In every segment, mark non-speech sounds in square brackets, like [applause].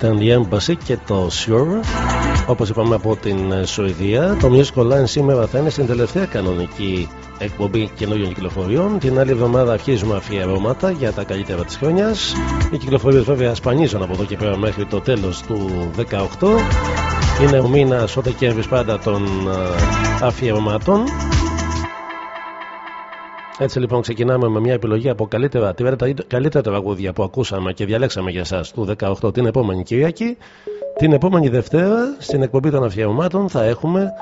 ήταν η Embassy και το Sure όπως είπαμε από την ε, Σουηδία. Το Music Online σήμερα θα είναι στην τελευταία κανονική εκπομπή καινούριων κυκλοφοριών. Την άλλη εβδομάδα αρχίζουμε αφιερώματα για τα καλύτερα της χρόνιας οι κυκλοφορίες βέβαια σπανίζουν από εδώ και πέρα μέχρι το τέλος του 18 είναι ο μήνας ο Δεκέμβρης πάντα των ε, αφιερωμάτων έτσι λοιπόν ξεκινάμε με μια επιλογή από καλύτερα, καλύτερα τραγούδια που ακούσαμε και διαλέξαμε για εσάς του 18 την επόμενη Κυριακή. Την επόμενη Δευτέρα στην εκπομπή των αφιερωμάτων θα έχουμε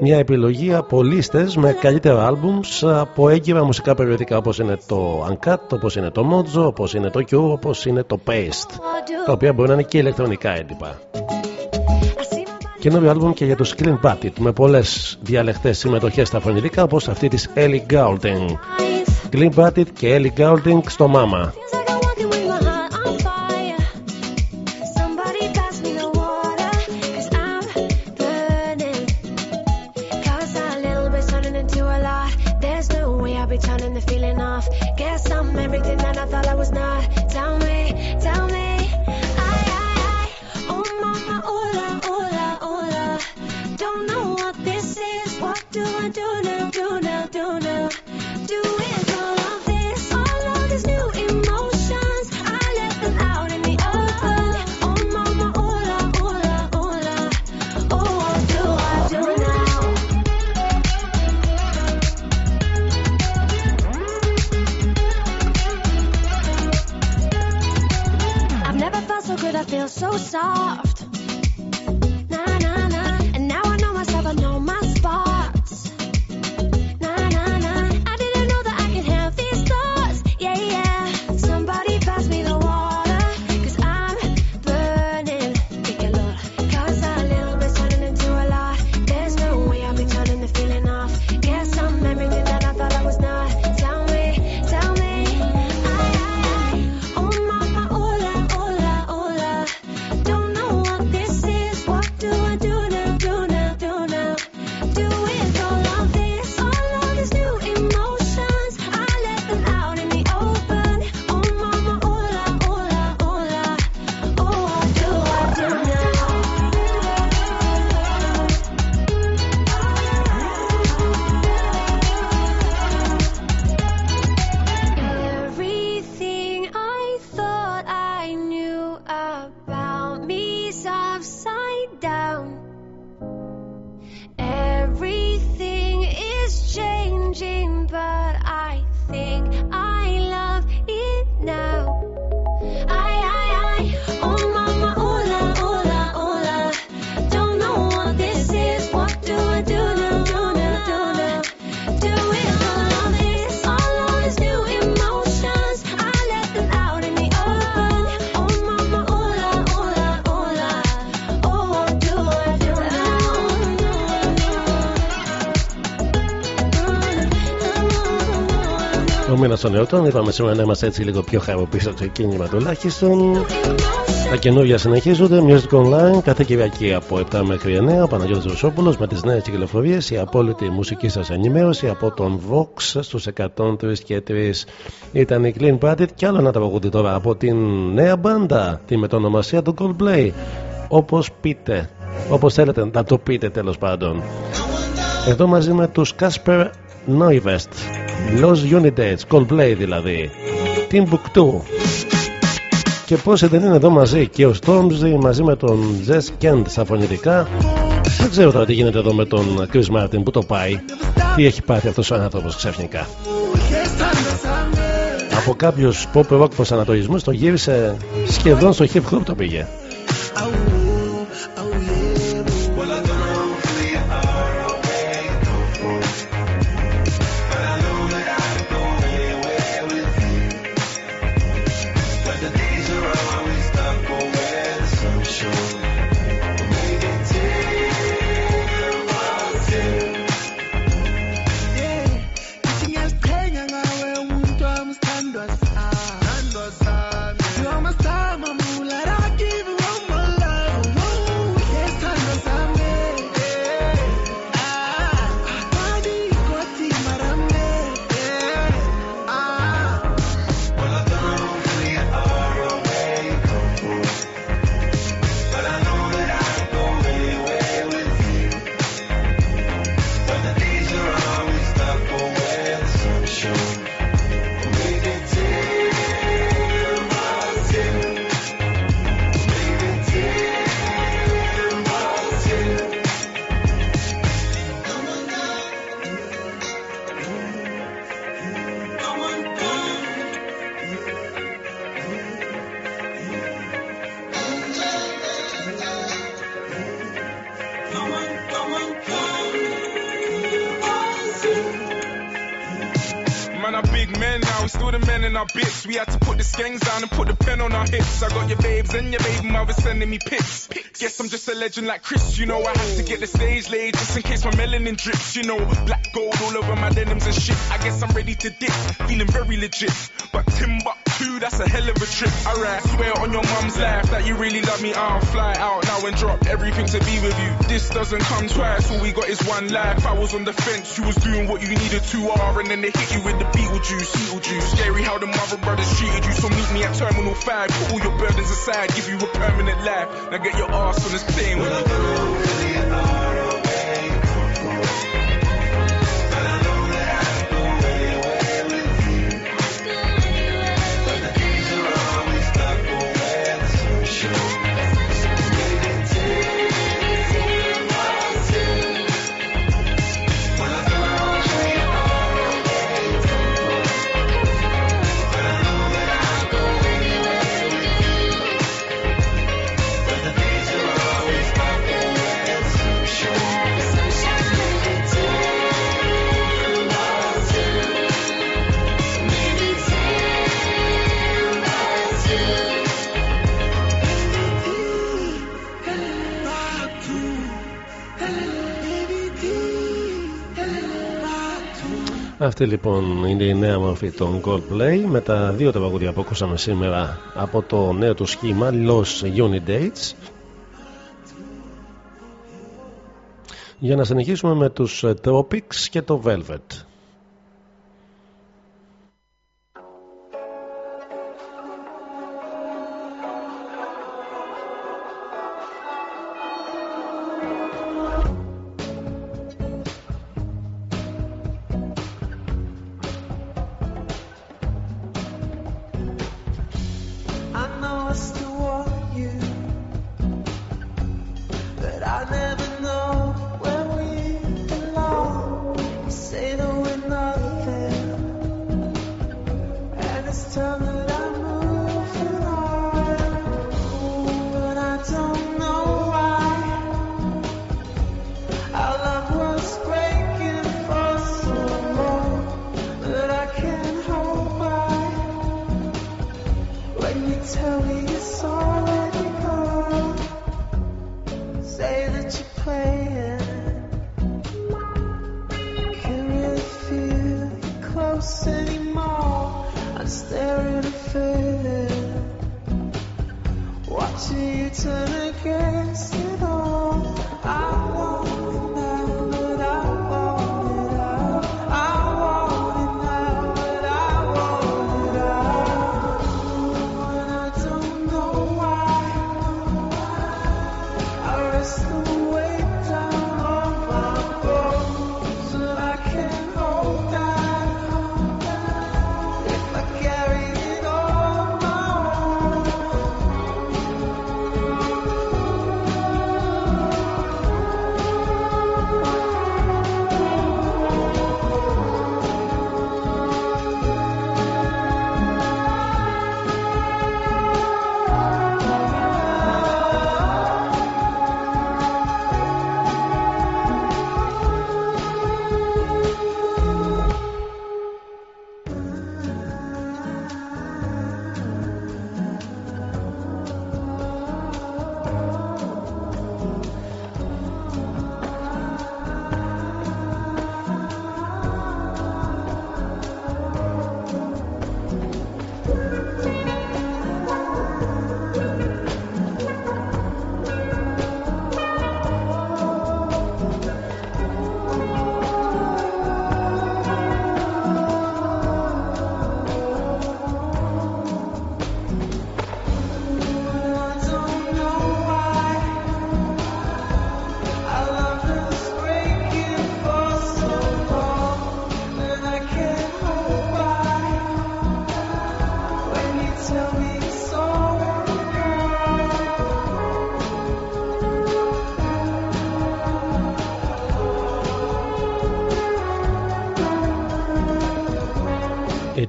μια επιλογή από λίστες με καλύτερα άλμπουμς από έγκυρα μουσικά περιοδικά όπως είναι το Uncut, όπως είναι το Mojo, όπως είναι το Q, όπως είναι το Paste τα οποία μπορεί να είναι και ηλεκτρονικά έντυπα. Καινούριο άλμπουμ και για το Clean Batted με πολλές διαλεχτές συμμετοχές στα φωνητικά όπως αυτή της Ellie Goulding. Clean Batted και Ellie Goulding στο Mama. Στον εορτών. Είπαμε σήμερα να είμαστε έτσι λίγο πιο χαροποί στο ξεκίνημα τουλάχιστον. Τα καινούργια συνεχίζονται. Music Online κάθε Κυριακή από 7 μέχρι 9. Ο Παναγιώτης Ρουσόπουλο με τις νέες κυκλοφορίες. Η απόλυτη μουσική σας ενημέρωση από τον Vox στους 103 και 3. Ήταν η Clean Party και άλλο ένα τραγούδι τώρα από την νέα μπάντα. Τη μετονομασία του Coldplay. Όπως πείτε. Όπως θέλετε να το πείτε τέλος πάντων. Εδώ μαζί με τους Casper Noivest Los Unitates Coldplay δηλαδή Timbuktu. Και πως δεν είναι εδώ μαζί και ο Stormzy μαζί με τον Jess Kent στα φωνητικά. Δεν ξέρω τώρα τι γίνεται εδώ με τον Chris Martin που το πάει. Τι έχει πάθει αυτός ο άνθρωπος ξαφνικά. Από κάποιους pop rock προσανατολισμούς το γύρισε σχεδόν στο hip hop το πήγε We had to put the skanks down and put the pen on our hips. I got your babes and your baby mother sending me pics. Guess I'm just a legend like Chris. You know I have to get the stage laid just in case my melanin drips. You know, black gold all over my denims and shit. I guess I'm ready to dip, feeling very legit. But Timbuk that's a hell of a trip. Alright, swear on your mum's life that you really love me. I'll fly out now and drop everything to be with you. This doesn't come twice, all we got is one life. I was on the fence, you was doing what you needed to are, and then they hit you with the Beetlejuice, Beetlejuice. Scary how the mother brothers treated you, so meet me at Terminal 5. Put all your burdens aside, give you a permanent life. Now get your ass on this plane when Αυτή λοιπόν είναι η νέα μορφή των Coldplay με τα δύο τραγούδια που ακούσαμε σήμερα από το νέο του σχήμα Los Unidates για να συνεχίσουμε με τους Tropics και το Velvet. anymore. I stare at a faded, watching you turn against me.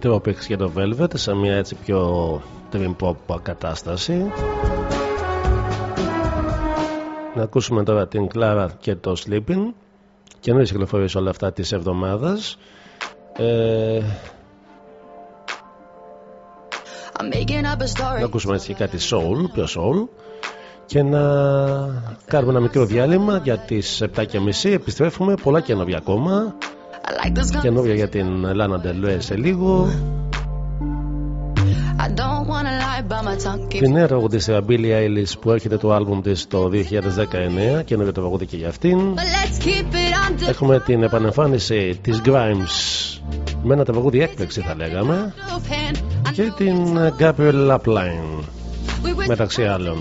Η Tropics και το Velvet σε μια έτσι πιο dream pop κατάσταση. Να ακούσουμε τώρα την Clara και το Sleeping. Καινούριες κυκλοφορίες όλα αυτά της εβδομάδας. Ε, να ακούσουμε έτσι κάτι soul, πιο soul. Και να κάνουμε ένα μικρό διάλειμμα για τις 7.30 επιστρέφουμε πολλά καινούργια ακόμα καινούργια για την Lana Del Rey σε λίγο. Την νέα τραγουδίστρια Billie Eilish που έρχεται το άλμπουμ της το 2019 και το τραγούδι και για αυτήν. Έχουμε την επανεμφάνιση της Grimes. Με ένα τραγούδι έκπληξη θα λέγαμε. Και την Gabriel Lapline μεταξύ άλλων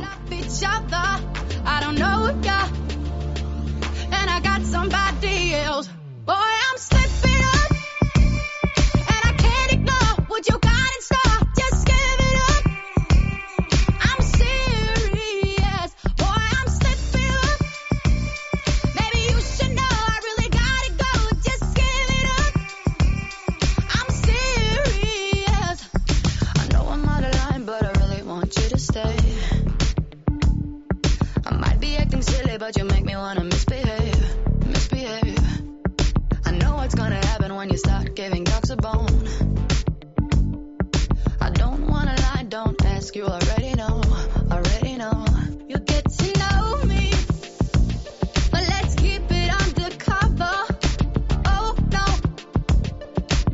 but you make me wanna misbehave, misbehave. I know what's gonna happen when you start giving dogs a bone. I don't wanna lie, don't ask, you already know, already know. You'll get to know me, but let's keep it undercover. Oh no,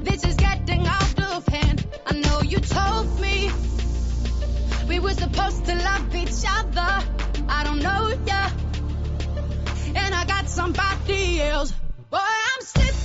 this is getting out of hand. I know you told me we were supposed to love each other. I don't know ya. I got somebody else. Boy, I'm slipping.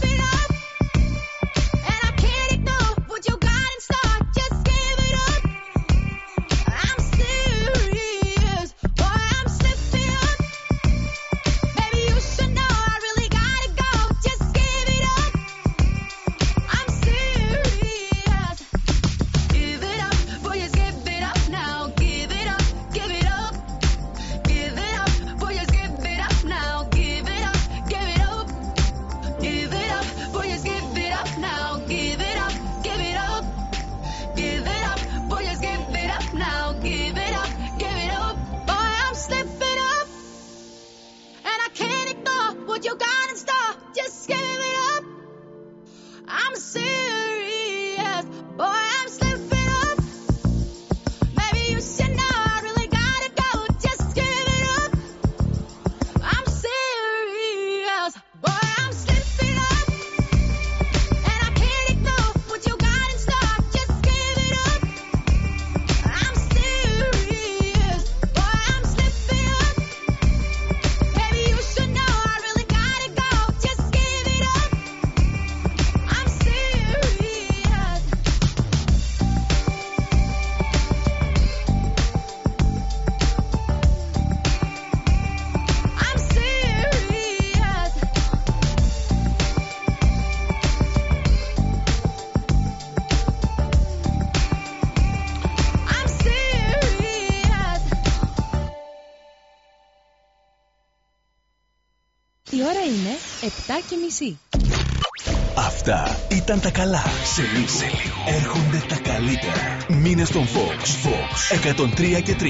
Αυτά ήταν τα καλά. Σε λίγο, σε λίγο. έρχονται τα καλύτερα. Μήνε στον Fox. Fox 103 και 3.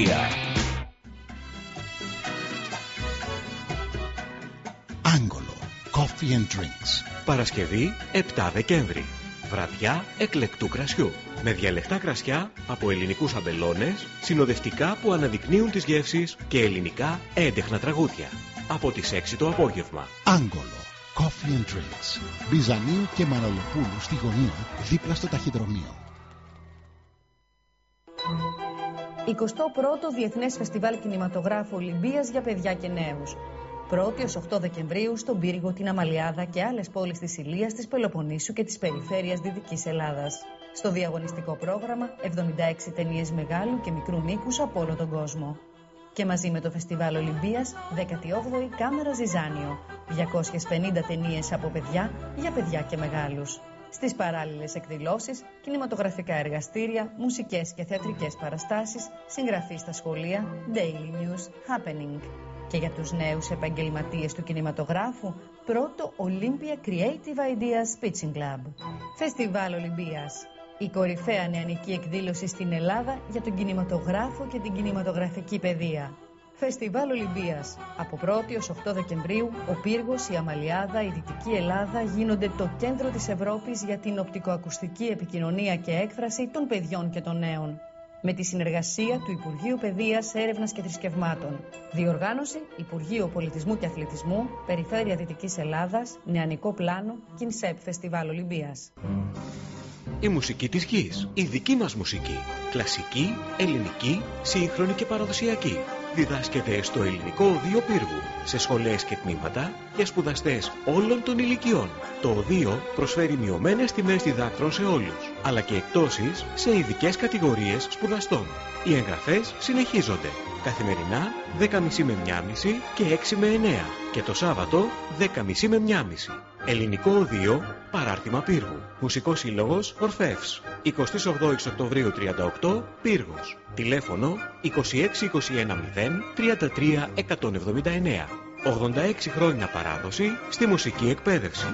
Άγγολο. Coffee and Drinks. Παρασκευή 7 Δεκέμβρη. Βραδιά εκλεκτού κρασιού. Με διαλεκτά κρασιά από ελληνικούς αμπελώνες, συνοδευτικά που αναδεικνύουν τις γεύσεις και ελληνικά έντεχνα τραγούδια. Από τις 6 το απόγευμα. Άγγολο. Coffee and Drinks. Μπιζανίου και Μανολοπούλου στη γωνία δίπλα στο ταχυδρομείο. 21ο Διεθνές Φεστιβάλ Κινηματογράφου Ολυμπίας για παιδιά και νέους. 1η ως 8 Δεκεμβρίου στον Πύργο, την Αμαλιάδα και άλλες πόλεις της Ηλίας, της Πελοποννήσου και της περιφέρειας Δυτικής Ελλάδας. Στο διαγωνιστικό πρόγραμμα 76 ταινίες μεγάλου και μικρού μήκους από όλο τον κόσμο και μαζί με το Φεστιβάλ Ολυμπίας 18η Κάμερα Ζιζάνιο. 250 ταινίες από παιδιά για παιδιά και μεγάλους. Στις παράλληλες εκδηλώσεις, κινηματογραφικά εργαστήρια, μουσικές και θεατρικές παραστάσεις, συγγραφή στα σχολεία, daily news, happening. Και για τους νέους επαγγελματίες του κινηματογράφου, πρώτο Olympia Creative Ideas Pitching Club. Φεστιβάλ Ολυμπίας. Η κορυφαία νεανική εκδήλωση στην Ελλάδα για τον κινηματογράφο και την κινηματογραφική παιδεία. Φεστιβάλ Ολυμπίας. Από 1η ως 8 Δεκεμβρίου, ο Πύργος, η Αμαλιάδα, η Δυτική Ελλάδα γίνονται το κέντρο της Ευρώπης για την οπτικοακουστική επικοινωνία και έκφραση των παιδιών και των νέων. Με τη συνεργασία του Υπουργείου Παιδείας, Έρευνας και Θρησκευμάτων. Διοργάνωση Υπουργείο Πολιτισμού και Αθλητισμού, Περιφέρεια Δυτικής Ελλάδας, Νεανικό Πλάνο, Κινσέπ Φεστιβάλ Ολυμπίας. Η μουσική της γης. Η δική μας μουσική. Κλασική, ελληνική, σύγχρονη και παραδοσιακή. Διδάσκεται στο Ελληνικό Οδείο Πύργου, σε σχολές και τμήματα για σπουδαστές όλων των ηλικιών. Το Οδείο προσφέρει μειωμένες τιμές διδάκτρων σε όλους, αλλά και εκτόσεις σε ειδικές κατηγορίες σπουδαστών. Οι εγγραφές συνεχίζονται. Καθημερινά 10.30 με 1.30 και 6 με 9 και το Σάββατο 10.30 με 1.30. Ελληνικό Οδείο, παράρτημα Πύργου. Μουσικός Σύλλογος Ορφεύς. 28 Οκτωβρίου 38, Πύργος. Τηλέφωνο 2621 33 179. 86 χρόνια παράδοση στη μουσική εκπαίδευση.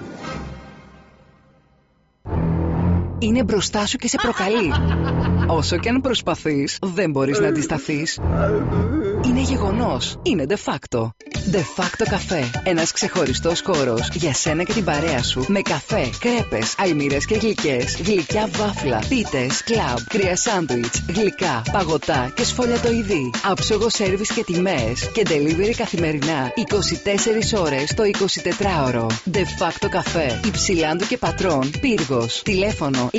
Είναι μπροστά σου και σε προκαλεί. [laughs] Όσο και αν προσπαθείς, δεν μπορείς να αντισταθείς. [laughs] Είναι γεγονός. Είναι de facto. De facto καφέ. Ένας ξεχωριστός χώρος για σένα και την παρέα σου. Με καφέ, κρέπες, αλμύρες και γλυκές, γλυκιά βάφλα, πίτες, κλαμπ, κρύα σάντουιτς, γλυκά, παγωτά και σφολιατοειδή. Άψογο σέρβις και τιμές και delivery καθημερινά 24 ώρες το 24ωρο. De facto καφέ. Υψηλάντου και πατρών. Πύργος. Τηλέφωνο 26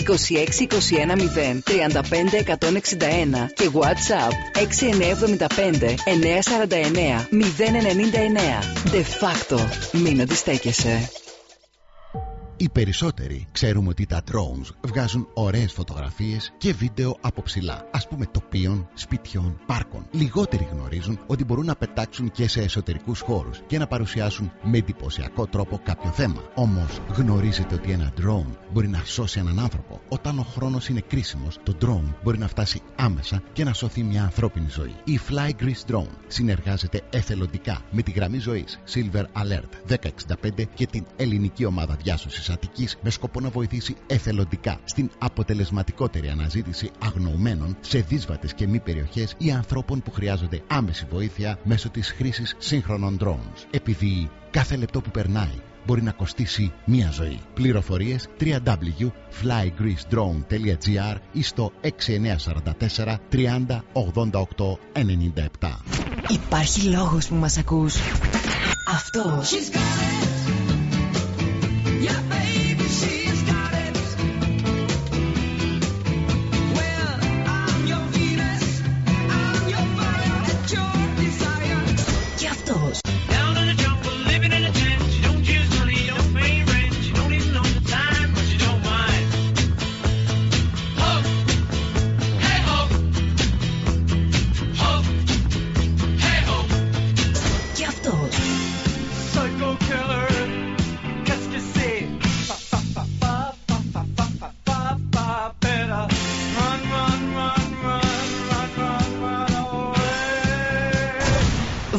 21 0 35 161 και WhatsApp 6975 949 099. De facto. Μην αντιστέκεσαι. Οι περισσότεροι ξέρουμε ότι τα drones βγάζουν ωραίες φωτογραφίες και βίντεο από ψηλά, ας πούμε τοπίων, σπιτιών, πάρκων. Λιγότεροι γνωρίζουν ότι μπορούν να πετάξουν και σε εσωτερικούς χώρους και να παρουσιάσουν με εντυπωσιακό τρόπο κάποιο θέμα. Όμως γνωρίζετε ότι ένα drone μπορεί να σώσει έναν άνθρωπο; Όταν ο χρόνος είναι κρίσιμος, το drone μπορεί να φτάσει άμεσα και να σωθεί μια ανθρώπινη ζωή. Η Fly Greece Drone συνεργάζεται εθελοντικά με τη γραμμή ζωής Silver Alert 1065 και την ελληνική ομάδα διάσωσης Αττικής με σκοπό να βοηθήσει εθελοντικά στην αποτελεσματικότερη αναζήτηση αγνοωμένων σε δύσβατες και μη περιοχές ή ανθρώπων που χρειάζονται άμεση βοήθεια μέσω της χρήσης σύγχρονων drones. Επειδή κάθε λεπτό που περνάει μπορεί να κοστίσει μία ζωή. Πληροφορίες www.flygreecedrone.gr ή στο 6944 30 88 97. Υπάρχει λόγος που μας ακούς. Αυτός. Yeah, baby, she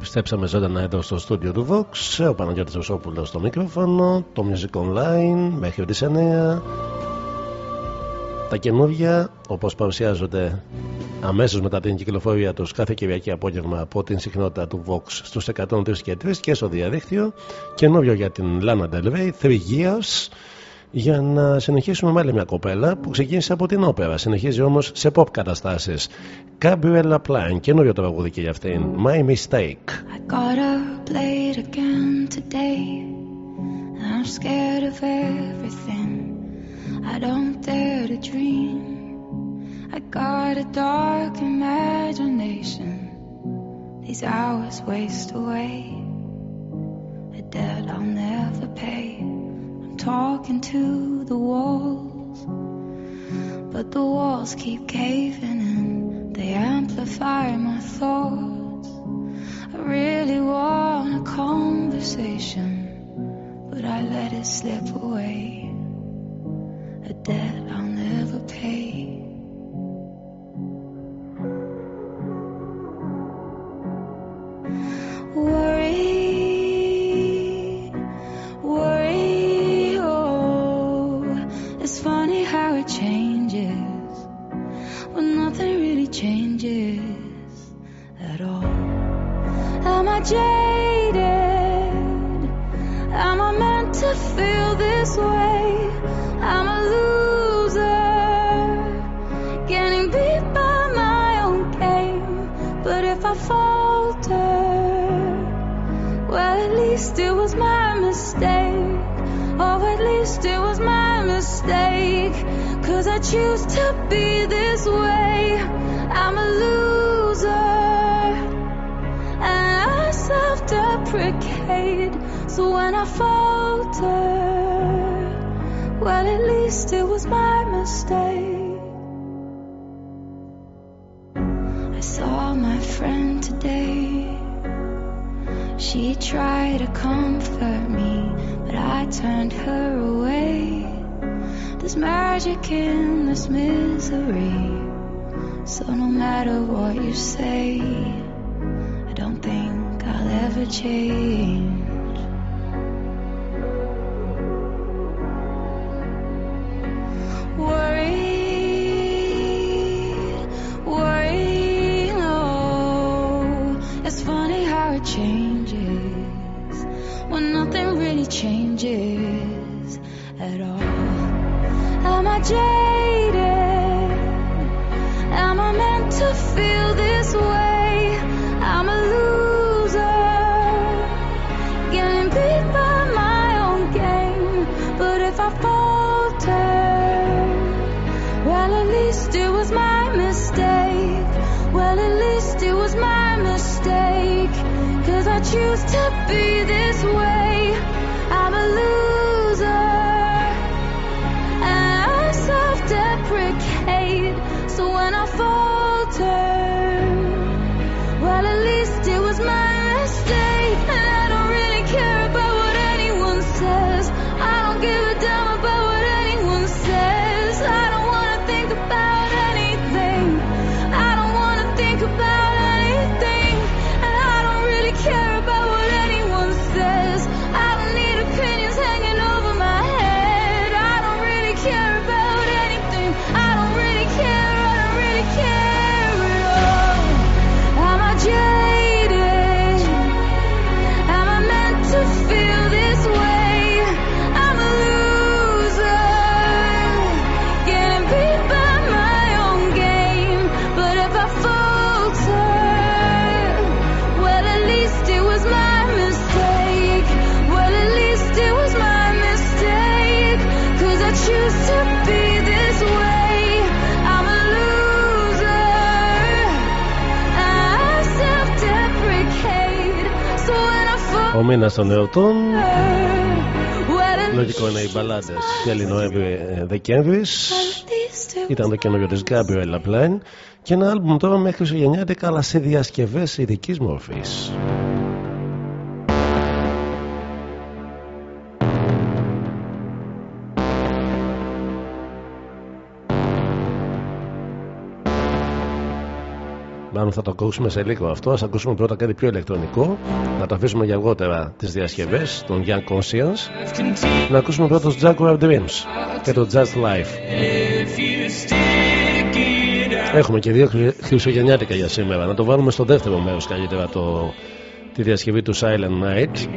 Επιστρέψαμε ζωντανά εδώ στο στούντιο του Vox. Ο Παναγιώτης Βεσόπουλος στο μικρόφωνο, το Music Online μέχρι τις 9. Τα καινούργια, όπως παρουσιάζονται αμέσως μετά την κυκλοφορία τους κάθε Κυριακή απόγευμα από την συχνότητα του Vox στους 103 και 3 και στο διαδίκτυο. Καινούριο για την Lana Del Rey, Three Years για να συνεχίσουμε με άλλη μια κοπέλα που ξεκίνησε από την όπερα. Συνεχίζει όμως σε pop καταστάσεις. Gabriella Plain, καινούριο το τραγούδι και για αυτήν. My Mistake. I got up late again today. I'm scared of everything. I don't dare to dream. I got a dark imagination. These hours waste away. A debt I'll never pay. Talking to the walls. But the walls keep caving in. They amplify my thoughts. I really want a conversation, but I let it slip away. A debt fall. Ο μήνα των εορτών, Well, at λογικό είναι οι μπαλάντες τέλη Νοέμβρη-Δεκέμβρη. least it Ήταν το καινούριο της Gabriella Plain και ένα άλμπουμ τώρα μέχρι Χριστουγεννιάτικα αλλά σε διασκευές ειδικής μορφής. Μάλλον θα το ακούσουμε σε λίγο αυτό. Α ακούσουμε πρώτα κάτι πιο ηλεκτρονικό. Να το αφήσουμε για αργότερα τις διασκευές των Young Conscience. Να ακούσουμε πρώτα το Jaguar Dreams και το Just Life. Έχουμε και δύο Χριστουγεννιάτικα για σήμερα. Να το βάλουμε στο δεύτερο μέρος καλύτερα το, τη διασκευή του Silent Night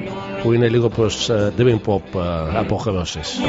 που είναι λίγο προς uh, Dream Pop uh, αποχρώσεις.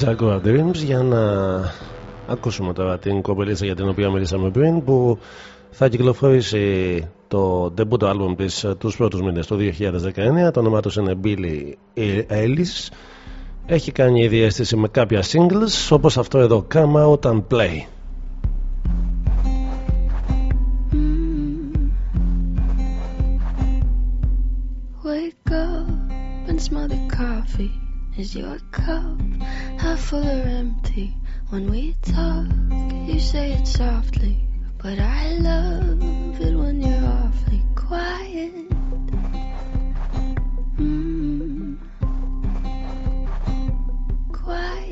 Jaguar Dreams για να ακούσουμε τώρα την κοπελίτσα για την οποία μιλήσαμε πριν που θα κυκλοφορήσει το debut album της ε, τους πρώτους μήνες το 2019 το όνομά τους είναι Billy Ellis έχει κάνει ήδη αίσθηση με κάποια singles όπως αυτό εδώ Come Out and Play. Wake up and smell the coffee. Is your cup half full or empty? When we talk, you say it softly, but I love it when you're awfully quiet. Mm. Quiet.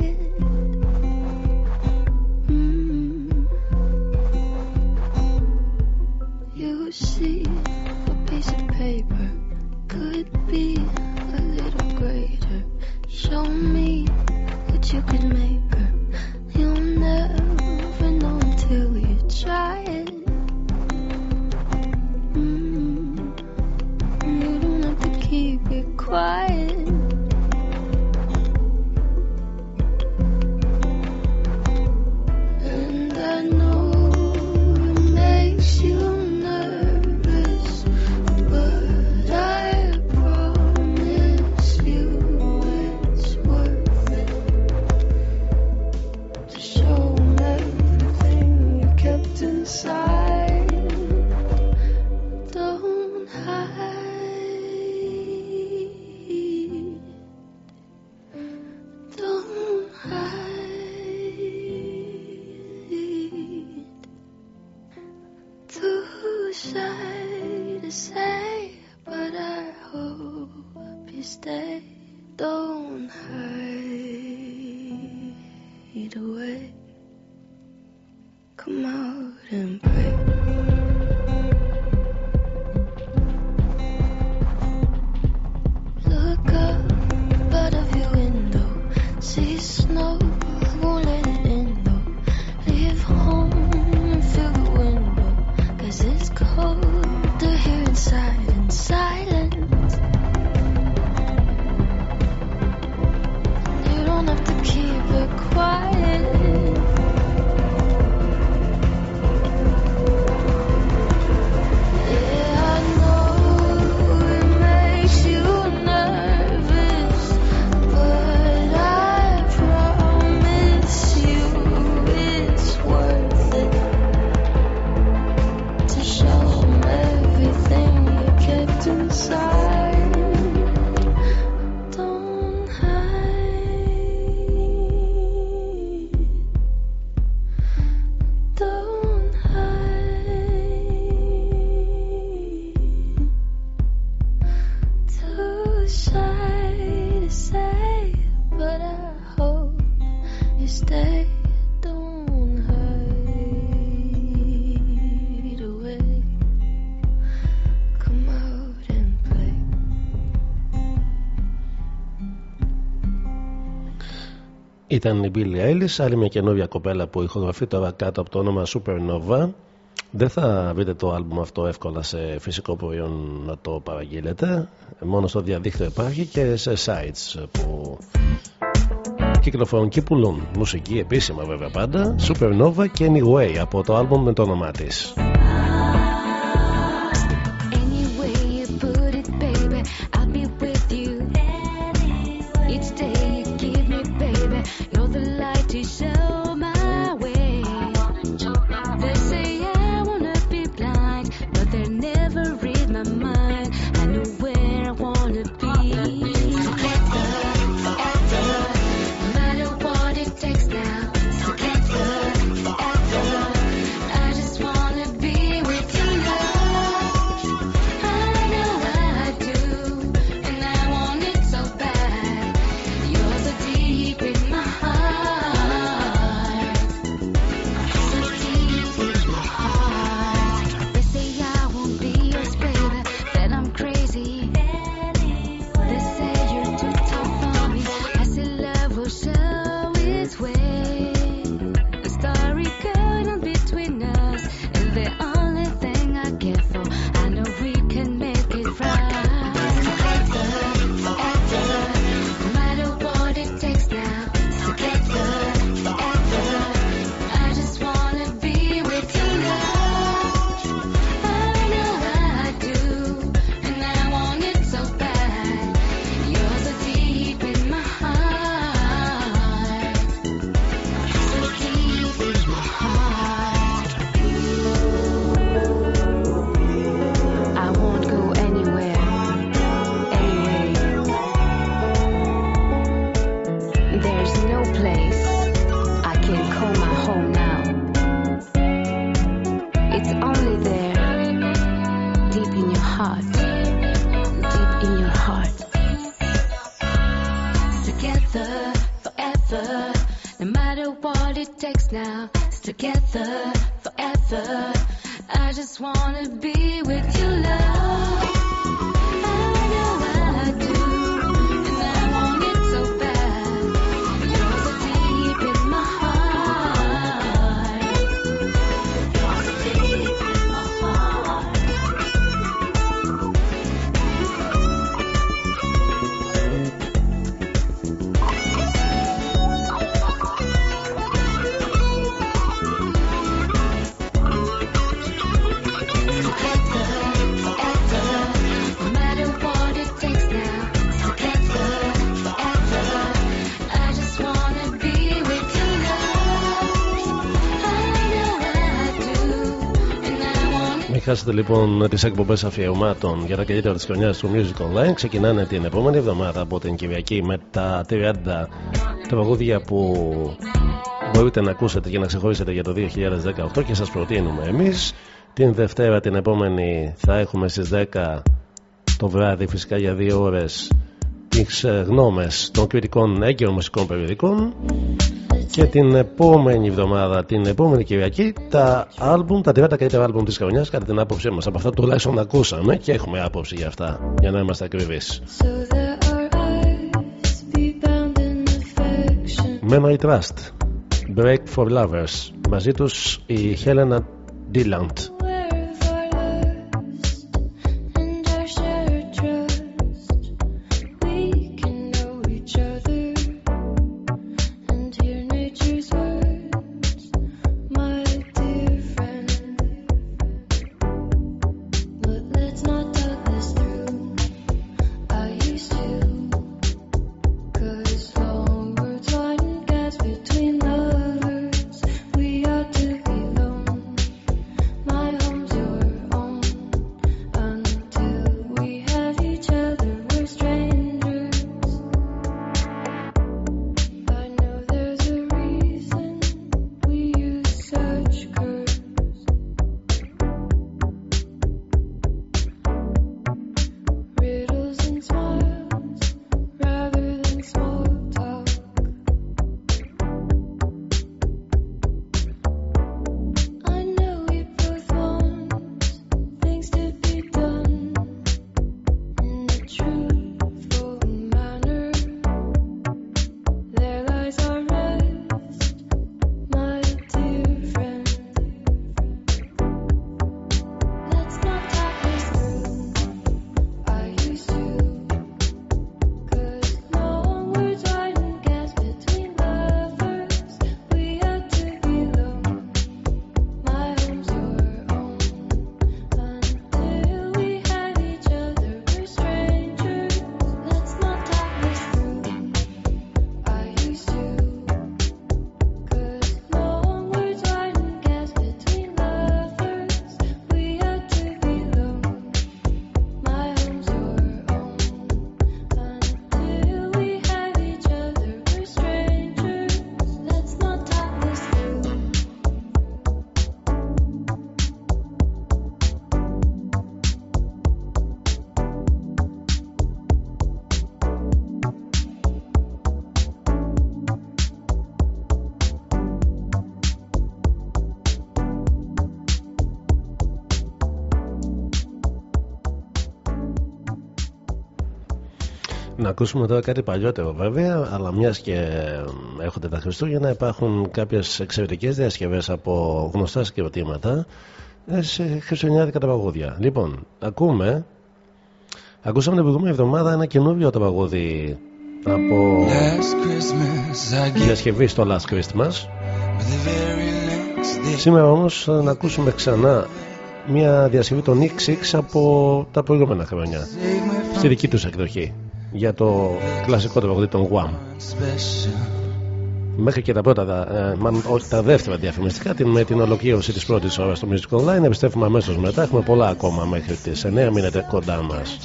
Show me what you could make her. You'll never know until you try it. Mm. You don't have to keep it quiet. Ήταν η Billy Eilish, άλλη μια καινούργια κοπέλα που ηχογραφεί τώρα κάτω από το όνομα Supernova. Δεν θα βρείτε το άλμπουμ αυτό εύκολα σε φυσικό προϊόν να το παραγγείλετε. Μόνο στο διαδίκτυο υπάρχει και σε sites που κυκλοφορούν και πουλούν μουσική επίσημα βέβαια πάντα. Supernova και Anyway από το άλμπουμ με το όνομά της. Ξεχάσετε λοιπόν τις εκπομπές αφιερωμάτων για τα καλύτερα της χρονιάς του Music Online. Ξεκινάνε την επόμενη εβδομάδα από την Κυριακή με τα 30 τραγούδια που μπορείτε να ακούσετε και να ξεχωρίσετε για το 2018 και σας προτείνουμε εμείς. Την Δευτέρα την επόμενη θα έχουμε στις 10 το βράδυ φυσικά για δύο ώρες τις γνώμες των κριτικών έγκαιρων μουσικών περιοδικών και την επόμενη εβδομάδα, την επόμενη Κυριακή, τα άλμπουμ, τα 30 καλύτερα άλμπουμ της χρονιάς, κατά την άποψή μας. Από αυτά τουλάχιστον ακούσαμε και έχουμε άποψη για αυτά, για να είμαστε ακριβείς. So that our eyes be bound in affection. Men I Trust, Break for Lovers. Μαζί τους η Helena Dillant. Ακούσουμε τώρα κάτι παλιότερο βέβαια, αλλά μιας και έρχονται τα Χριστούγεννα, υπάρχουν κάποιες εξαιρετικές διασκευές από γνωστά συγκροτήματα ε, σε χριστουγεννιάτικα τραγούδια. Λοιπόν, ακούμε. Ακούσαμε την προηγούμενη εβδομάδα ένα καινούριο τραγούδι από Last Christmas I gave διασκευή στο Last Christmas. but the very next day Σήμερα όμως να ακούσουμε ξανά μια διασκευή των X6 από τα προηγούμενα χρόνια. save me Στη δική τους εκδοχή. Για το κλασικό τραγούδι των Wham. special. Μέχρι και τα πρώτα, ε, μάλλον όχι, τα δεύτερα διαφημιστικά, την, με την ολοκλήρωση της πρώτης ώρας στο Music Online. Επιστρέφουμε αμέσως μετά. Έχουμε πολλά ακόμα μέχρι τις 9. Μείνετε κοντά μας.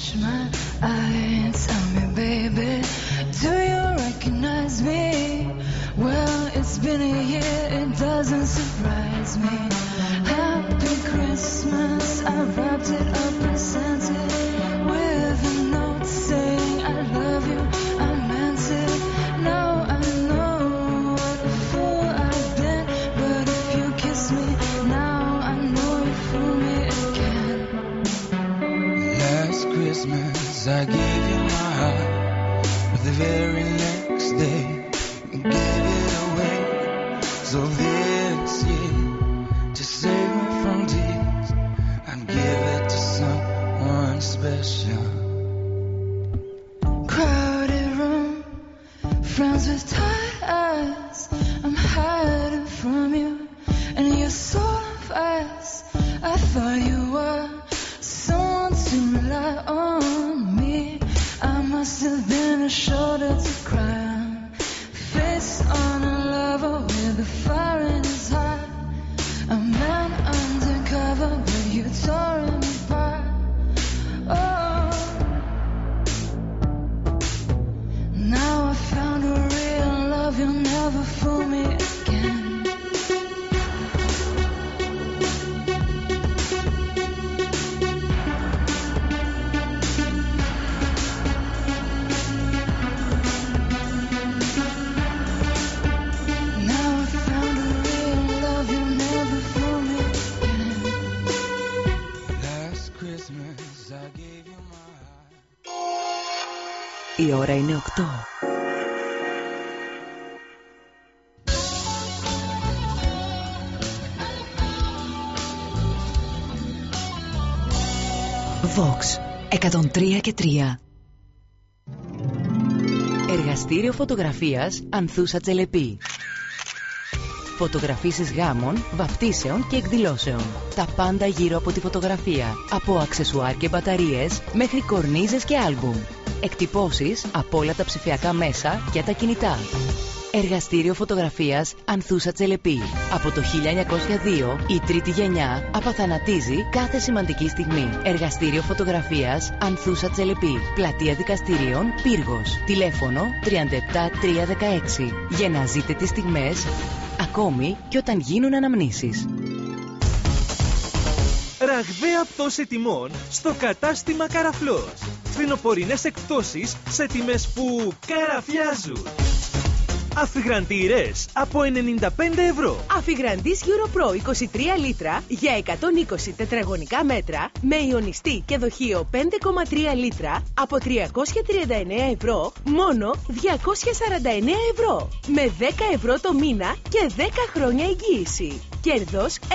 103 και 3 Εργαστήριο φωτογραφίας Ανθούσα Τσελεπή Φωτογραφίσεις γάμων, βαφτίσεων και εκδηλώσεων. Τα πάντα γύρω από τη φωτογραφία. Από αξεσουάρ και μπαταρίες μέχρι κορνίζες και άλμπουμ. Εκτυπώσεις από όλα τα ψηφιακά μέσα και τα κινητά. Εργαστήριο φωτογραφίας Ανθούσα Τσελεπή. Από το 1902 η τρίτη γενιά απαθανατίζει κάθε σημαντική στιγμή. Εργαστήριο φωτογραφίας Ανθούσα Τσελεπή. Πλατεία δικαστηρίων Πύργος. Τηλέφωνο 37316. Για να ζείτε τις στιγμές ακόμη και όταν γίνουν αναμνήσεις. Ραγδαία πτώση τιμών στο κατάστημα Καραφλός. Φθινοπορεινές εκπτώσεις σε τιμές που καραφιάζουν. Αφιγραντήρες από 95 ευρώ. Αφιγραντής Europro 23 λίτρα για 120 τετραγωνικά μέτρα με ιονιστή και δοχείο 5,3 λίτρα από 339 ευρώ μόνο 249 ευρώ με 10 ευρώ το μήνα και 10 χρόνια εγγύηση. Κέρδος 90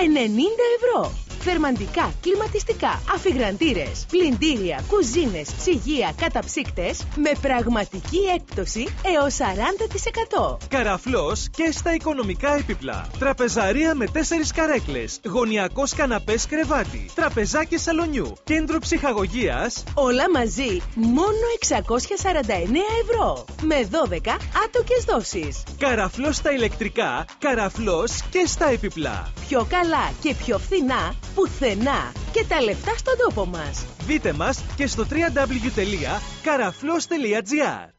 ευρώ. Θερμαντικά, κλιματιστικά, αφιγραντήρες, πλυντήρια, κουζίνες, ψυγεία, καταψύκτες με πραγματική έκπτωση έως 40%. Καραφλός και στα οικονομικά έπιπλα. Τραπεζαρία με 4 καρέκλες. Γωνιακός καναπές κρεβάτι. Τραπεζάκι σαλονιού. Κέντρο ψυχαγωγίας. Όλα μαζί μόνο 649 ευρώ με 12 άτοκες δόσεις. Καραφλός στα ηλεκτρικά. Καραφλός και στα έπιπλα. Πιο καλά και πιο φθηνά πουθενά και τα λεφτά στον τόπο μας. Δείτε μας και στο www.karaflos.gr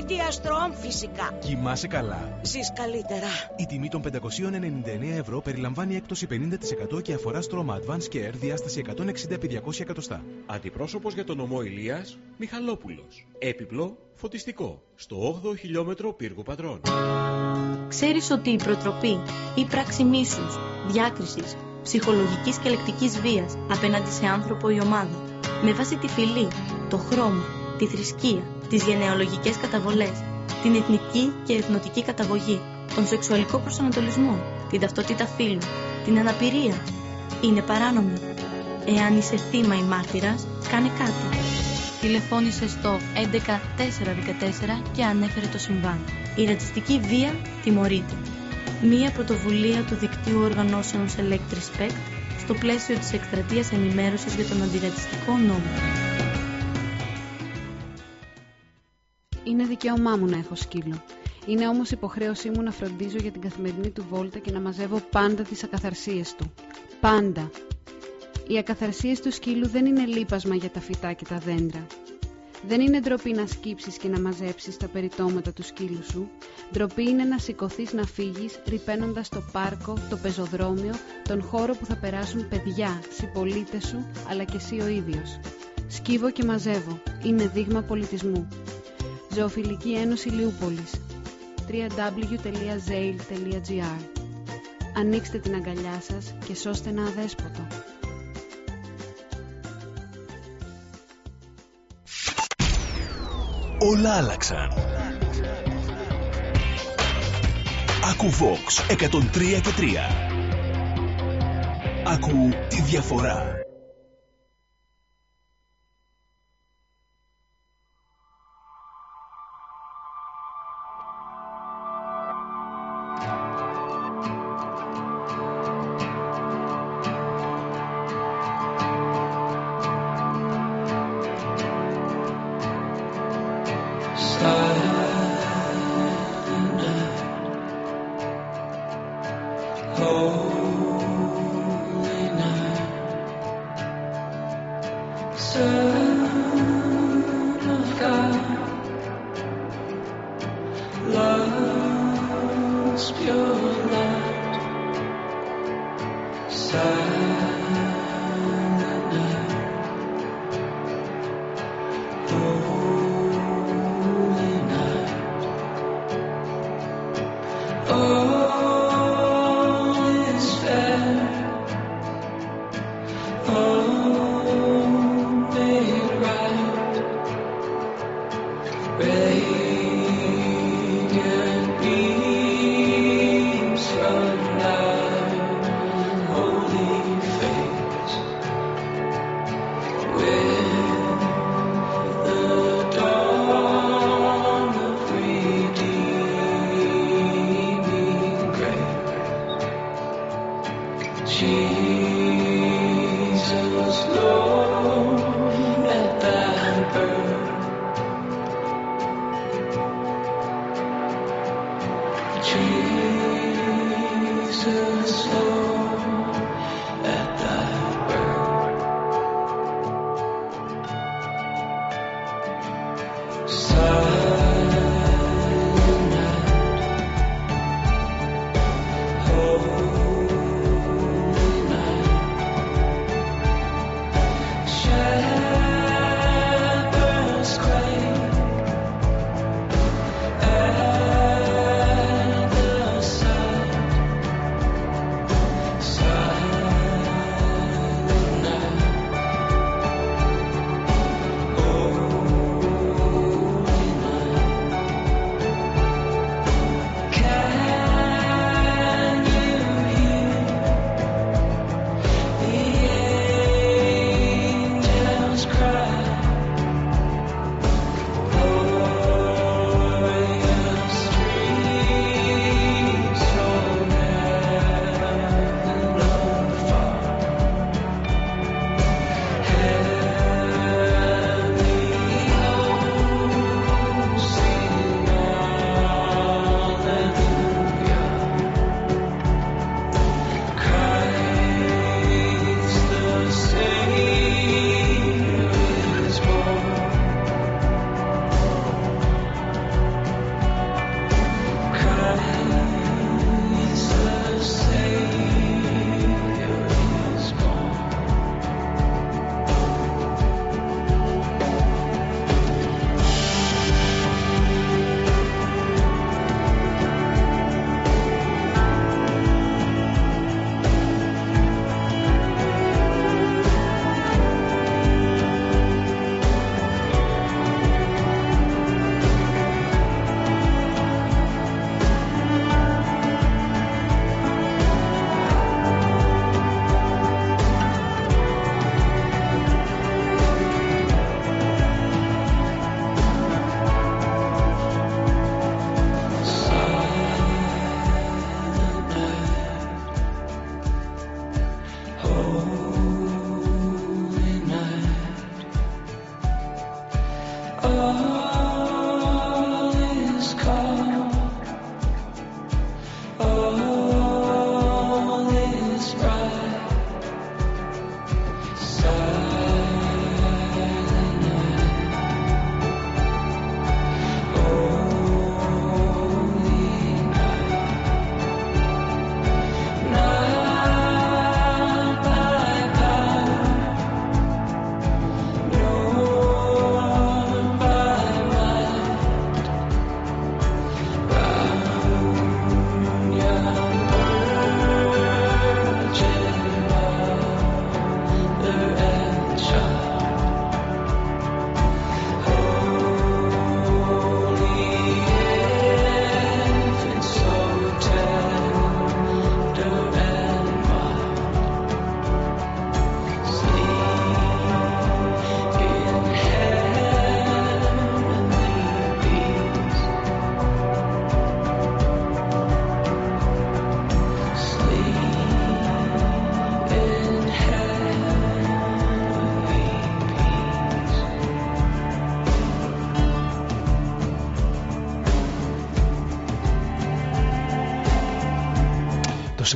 Media Strom φυσικά. Κοιμάσαι καλά. Ζεις καλύτερα. Η τιμή των 599 ευρώ περιλαμβάνει έκπτωση 50% και αφορά στρώμα Advanced Care διάσταση 160x200 εκατοστά. Αντιπρόσωπος για τον ομό Ηλίας, Μιχαλόπουλος. Έπιπλο, φωτιστικό. Στο 8ο χιλιόμετρο πύργου Πατρών. Ξέρεις ότι η προτροπή ή πράξη μίσους, διάκρισης, ψυχολογικής και λεκτικής βίας απέναντι σε άνθρωπο ή ομάδα, με βάση τη φυλή, το χρώμα, τη θρησκεία, τις γενεαλογικές καταβολές, την εθνική και εθνοτική καταγωγή, τον σεξουαλικό προσανατολισμό, την ταυτότητα φύλου, την αναπηρία, είναι παράνομη. Εάν είσαι θύμα ή μάρτυρας, κάνε κάτι. Τηλεφώνησε στο 11414 και ανέφερε το συμβάν. Η ρατσιστική βία τιμωρείται. Μία πρωτοβουλία του δικτύου οργανώσεων Select Respect στο πλαίσιο της εκστρατείας ενημέρωσης για τον αντιρατσιστικό νόμο. Είναι δικαίωμά μου να έχω σκύλο. Είναι όμως υποχρέωσή μου να φροντίζω για την καθημερινή του βόλτα και να μαζεύω πάντα τις ακαθαρσίες του. Πάντα. Οι ακαθαρσίες του σκύλου δεν είναι λείπασμα για τα φυτά και τα δέντρα. Δεν είναι ντροπή να σκύψεις και να μαζέψεις τα περιτώματα του σκύλου σου. Ντροπή είναι να σηκωθείς να φύγεις, ρηπαίνοντας το πάρκο, το πεζοδρόμιο, τον χώρο που θα περάσουν παιδιά, συμπολίτε σου, αλλά και εσύ ο ίδιος. Σκύβω και μαζεύω. Είναι δείγμα πολιτισμού. Ζωοφιλική Ένωση Λιούπολης www.zail.gr Ανοίξτε την αγκαλιά σας και σώστε ένα αδέσποτο. Όλα άλλαξαν. Ακού Vox 103 και 3. Ακού τη διαφορά.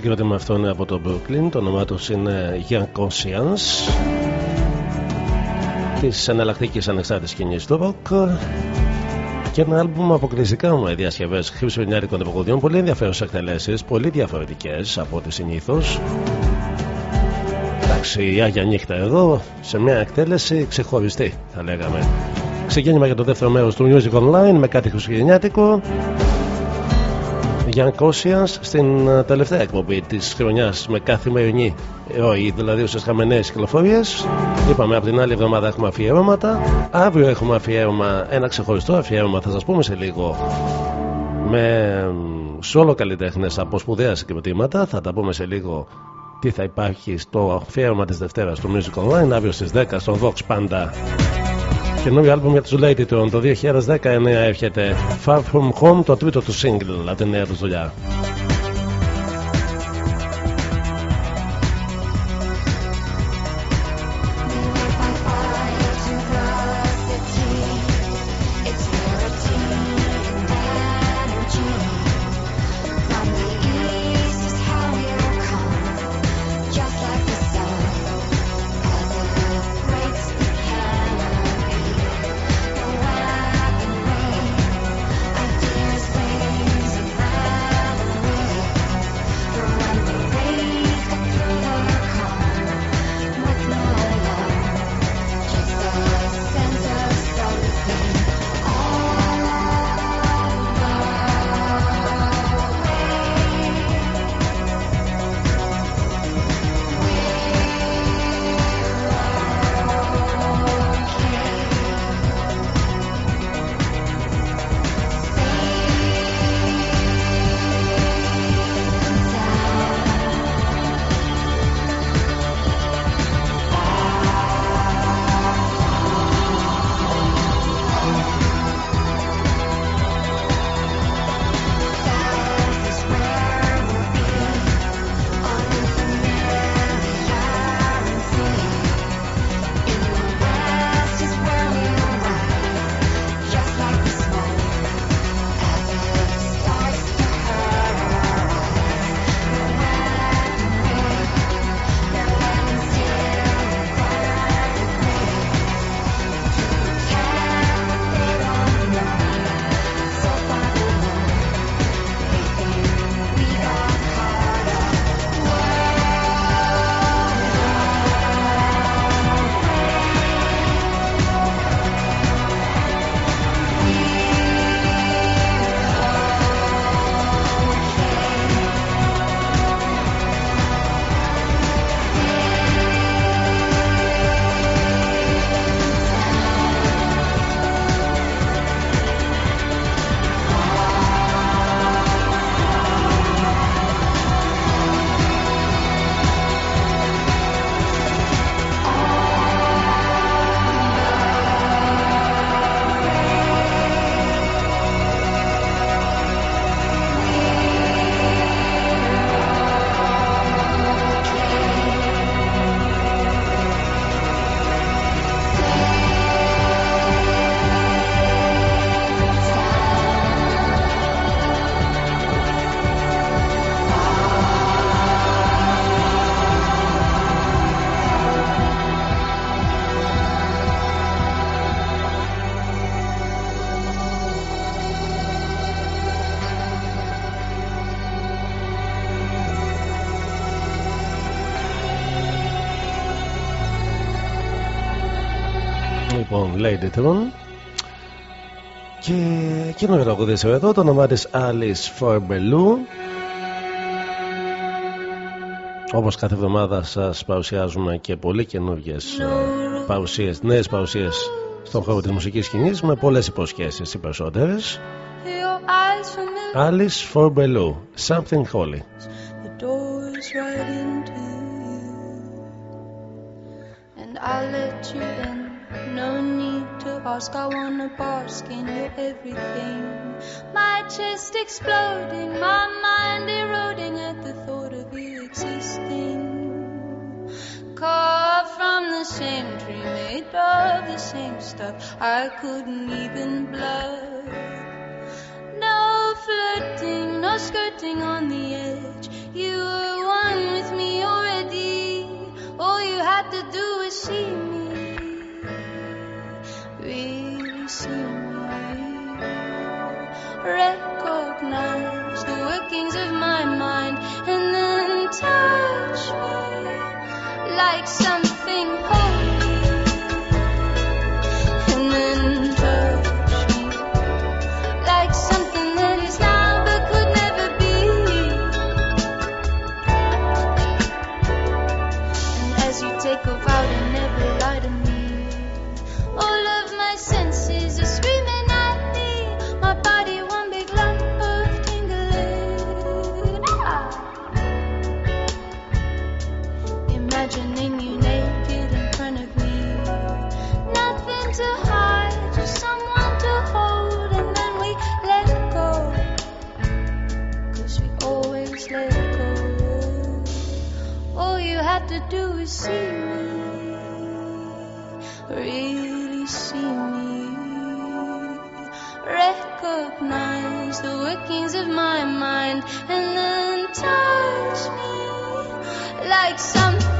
Συγκρότημα αυτό είναι από το Brooklyn, το όνομά τους είναι Young Conscience. Της εναλλακτικής ανεξάρτητης σκηνής του rock. Και ένα άλμπουμ αποκλειστικά με διασκευές χριστουγεννιάτικων επικοδιών πολύ ενδιαφέρουσες εκτελέσεις, πολύ διαφορετικές από ό,τι συνήθως. Παίξει η Άγια Νύχτα εδώ σε μια εκτέλεση ξεχωριστή θα λέγαμε. Ξεκίνημα για το δεύτερο μέρος του Music Online με κάτι χριστουγεννιάτικο Γιάνν Κόσιας στην ε, τελευταία εκπομπή της χρονιάς με καθημερινή ροή, δηλαδή όσες είχαμε νέες κυκλοφορίες. Είπαμε από την άλλη εβδομάδα έχουμε αφιέρωματα. Αύριο έχουμε αφιέρωμα, ένα ξεχωριστό αφιέρωμα, θα σας πούμε σε λίγο. Με σόλο καλλιτέχνες από σπουδαία συγκροτήματα. Θα τα πούμε σε λίγο τι θα υπάρχει στο αφιέρωμα της Δευτέρας του Music Online αύριο στις 10 στο Vox Panda. Καινούριο άλμπουμ για τους Lady Tron το 2019 έρχεται Far From Home το τρίτο του single από τη νέα του δουλειά. Λοιπόν, Lady Tron. Και καινούργιο τραγουδίσιο εδώ, το όνομά της Alice Forbelou. Όπως κάθε εβδομάδα σας παρουσιάζουμε και πολύ καινούργιες ε, παρουσίες, νέες παρουσίες στον χώρο της μουσικής σκηνής με πολλές υποσχέσεις οι περισσότερες. Your eyes familiar. Alice Forbelou, Something Holy. The door's right into you, and I'll let you in. No need to ask, I wanna bask in your everything. My chest exploding, my mind eroding at the thought of you existing. Carved from the same tree, made of the same stuff, I couldn't even bluff. No flirting, no skirting on the edge. You were one with me already. All you had to do was see me. See me. Recognize the workings of my mind and then touch me like something holy, to do is see me, really see me. Recognize the workings of my mind, and then touch me like something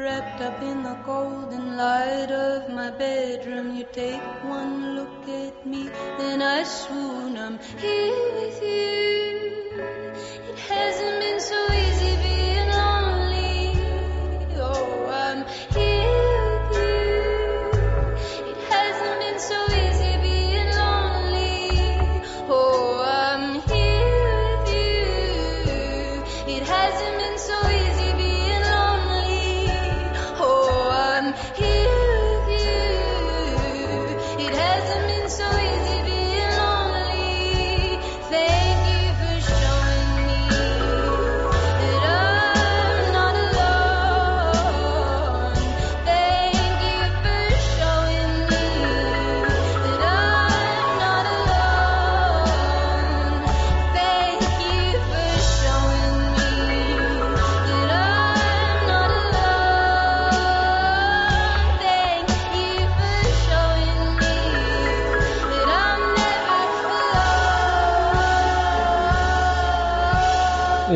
Wrapped up in the golden light of my bedroom, you take one look at me, and I swoon. I'm here with you. It hasn't been so easy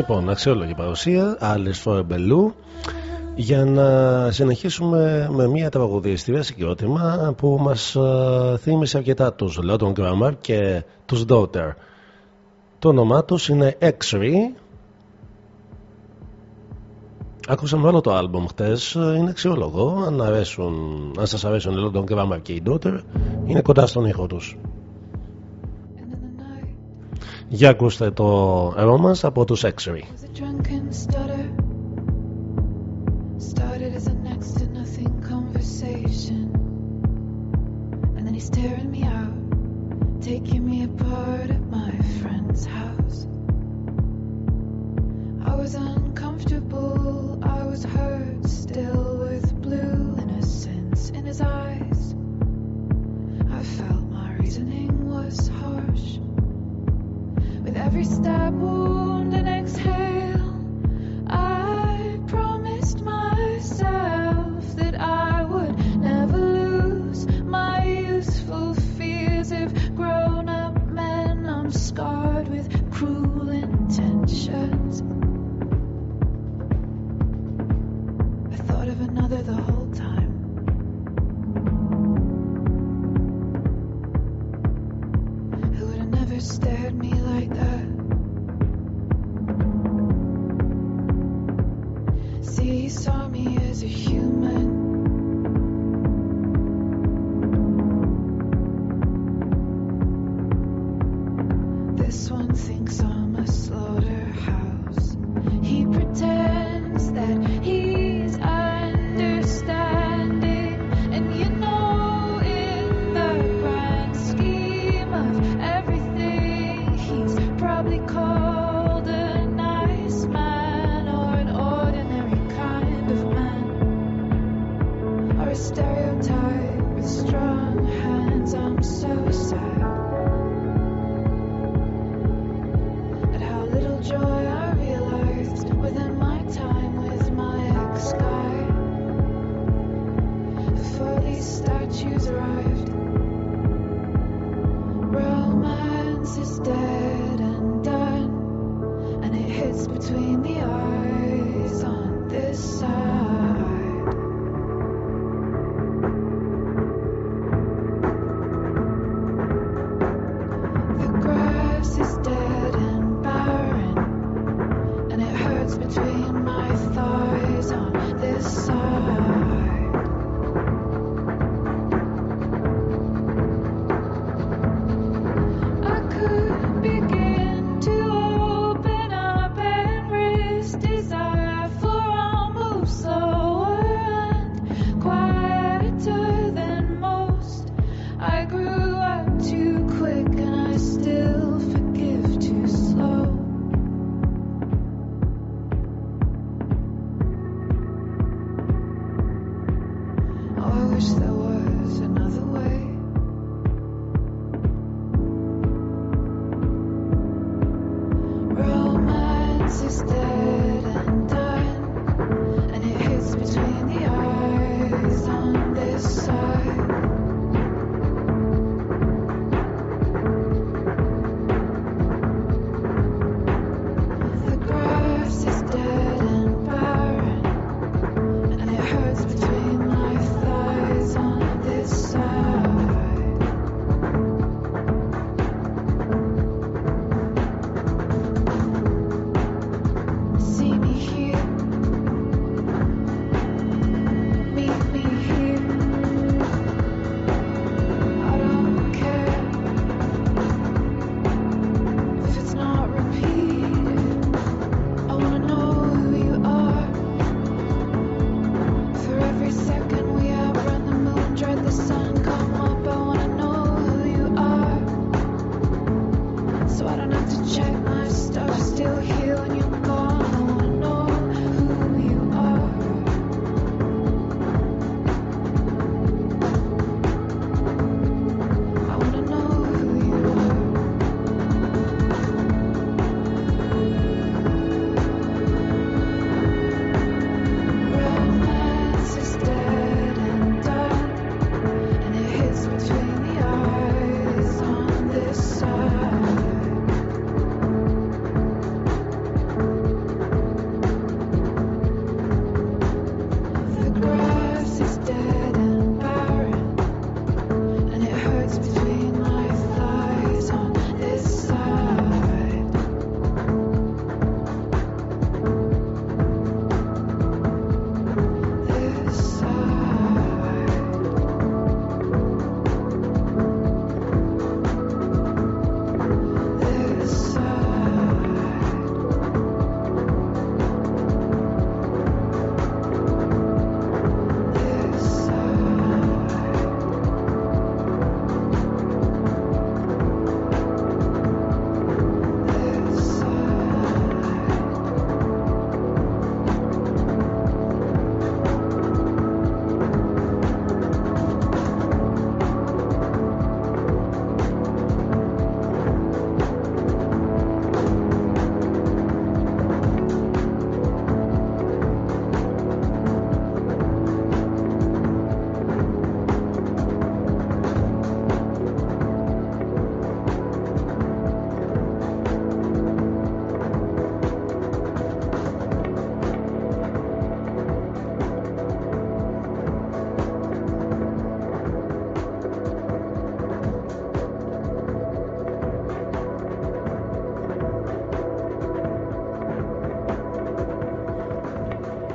Λοιπόν, αξιόλογη παρουσία, Alice for Μπελού για να συνεχίσουμε με μια τραγουδίστρια συγκρότημα που μας ε, θύμισε αρκετά τους London Grammar και τους Daughter. Το όνομά τους είναι X-Ray. Άκουσαμε όλο το άλμπομ χτες, είναι αξιόλογο. Αν, αρέσουν, αν σας αρέσουν οι London Grammar και οι Daughter, είναι κοντά στον ήχο τους. Για ακούστε το έργο μας από τους X-Ray. a drunken stutter. Started as a next to nothing conversation. And then he's staring me out, taking me apart at my friend's house. I was uncomfortable, I was hurt, still with blue innocence in his eyes. I felt my reasoning was harsh. With every stab wound and exhale, I promised myself that I would never lose my youthful fears. If grown up men, I'm scarred with cruel intentions. I thought of another the whole saw me as a human.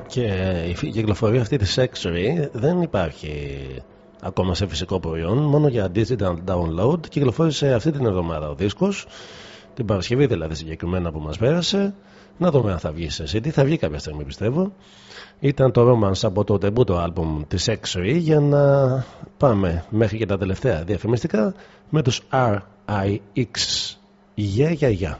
και η κυκλοφορία αυτή της X-Ray δεν υπάρχει ακόμα σε φυσικό προϊόν, μόνο για digital download. Κυκλοφόρησε αυτή την εβδομάδα ο δίσκος. την Παρασκευή δηλαδή συγκεκριμένα που μας πέρασε. Να δούμε αν θα βγει σε CD, θα βγει κάποια στιγμή πιστεύω. Ήταν το Romance από το τεμπούτο άλμπουμ της X-Ray για να πάμε μέχρι και τα τελευταία διαφημιστικά με τους RIX. Γεια, γεια, γεια.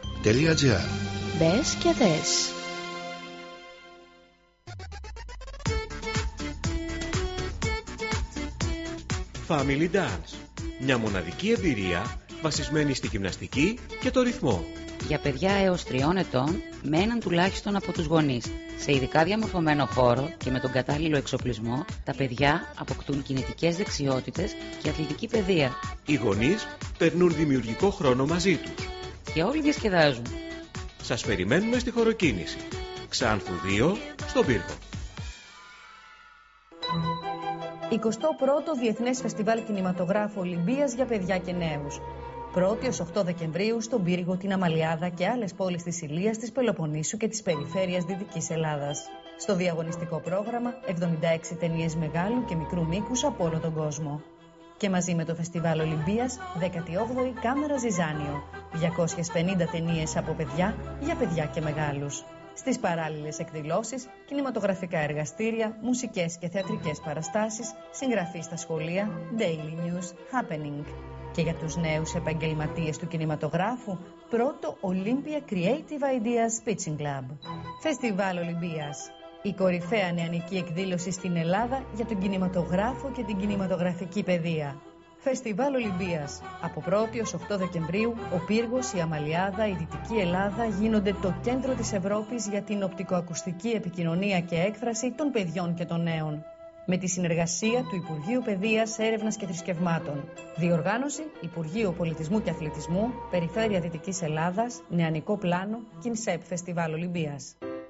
Μπες και δες. Family Dance. Μια μοναδική εμπειρία βασισμένη στη γυμναστική και το ρυθμό. Για παιδιά έως τριών ετών με έναν τουλάχιστον από τους γονείς. Σε ειδικά διαμορφωμένο χώρο και με τον κατάλληλο εξοπλισμό, τα παιδιά αποκτούν κινητικές δεξιότητες και αθλητική παιδεία. Οι γονείς περνούν δημιουργικό χρόνο μαζί τους. Και όλοι διασκεδάζουν. Σας περιμένουμε στη χωροκίνηση. Ξάνθου 2 στον Πύργο. 21ο Διεθνές Φεστιβάλ Κινηματογράφου Ολυμπίας για παιδιά και νέους. 1η ως 8 Δεκεμβρίου στον Πύργο, την Αμαλιάδα και άλλες πόλεις της Ηλίας, της Πελοποννήσου και της περιφέρειας Δυτικής Ελλάδας. Στο διαγωνιστικό πρόγραμμα 76 ταινίες μεγάλου και μικρού μήκους από όλο τον κόσμο. Και μαζί με το Φεστιβάλ Ολυμπίας, 18η Κάμερα Ζιζάνιο. 250 ταινίες από παιδιά για παιδιά και μεγάλους. Στις παράλληλες εκδηλώσεις, κινηματογραφικά εργαστήρια, μουσικές και θεατρικές παραστάσεις, συγγραφή στα σχολεία, daily news, happening. Και για τους νέους επαγγελματίες του κινηματογράφου, πρώτο Olympia Creative Ideas Pitching Club. Φεστιβάλ Ολυμπίας. Η κορυφαία νεανική εκδήλωση στην Ελλάδα για τον κινηματογράφο και την κινηματογραφική παιδεία. Φεστιβάλ Ολυμπίας. Από 1η ως 8 Δεκεμβρίου, ο Πύργος, η Αμαλιάδα, η Δυτική Ελλάδα γίνονται το κέντρο της Ευρώπης για την οπτικοακουστική επικοινωνία και έκφραση των παιδιών και των νέων. Με τη συνεργασία του Υπουργείου Παιδείας, Έρευνας και Θρησκευμάτων. Διοργάνωση Υπουργείο Πολιτισμού και Αθλητισμού, Περιφέρεια Δυτικής Ελλάδας, Νεανικό Πλάνο, Κινσέπ Φεστιβάλ Ολυμπίας.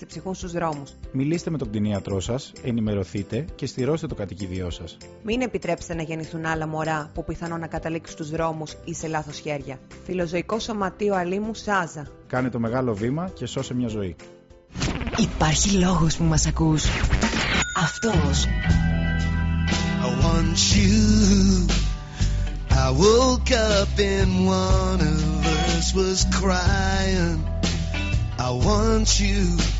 ξεψυχούν στους δρόμους. Μιλήστε με τον κτηνίατρό σας, ενημερωθείτε και στηρώστε το κατοικίδιό σας. Μην επιτρέψετε να γεννηθούν άλλα μωρά που πιθανόν να καταλήξουν στους δρόμους ή σε λάθος χέρια. Φιλοζωικό Σωματείο Αλήμου Σάζα. Κάνε το μεγάλο βήμα και σώσε μια ζωή. Υπάρχει λόγος που μας ακούς. Αυτός. I want you. I woke up and one of us was crying. I want you.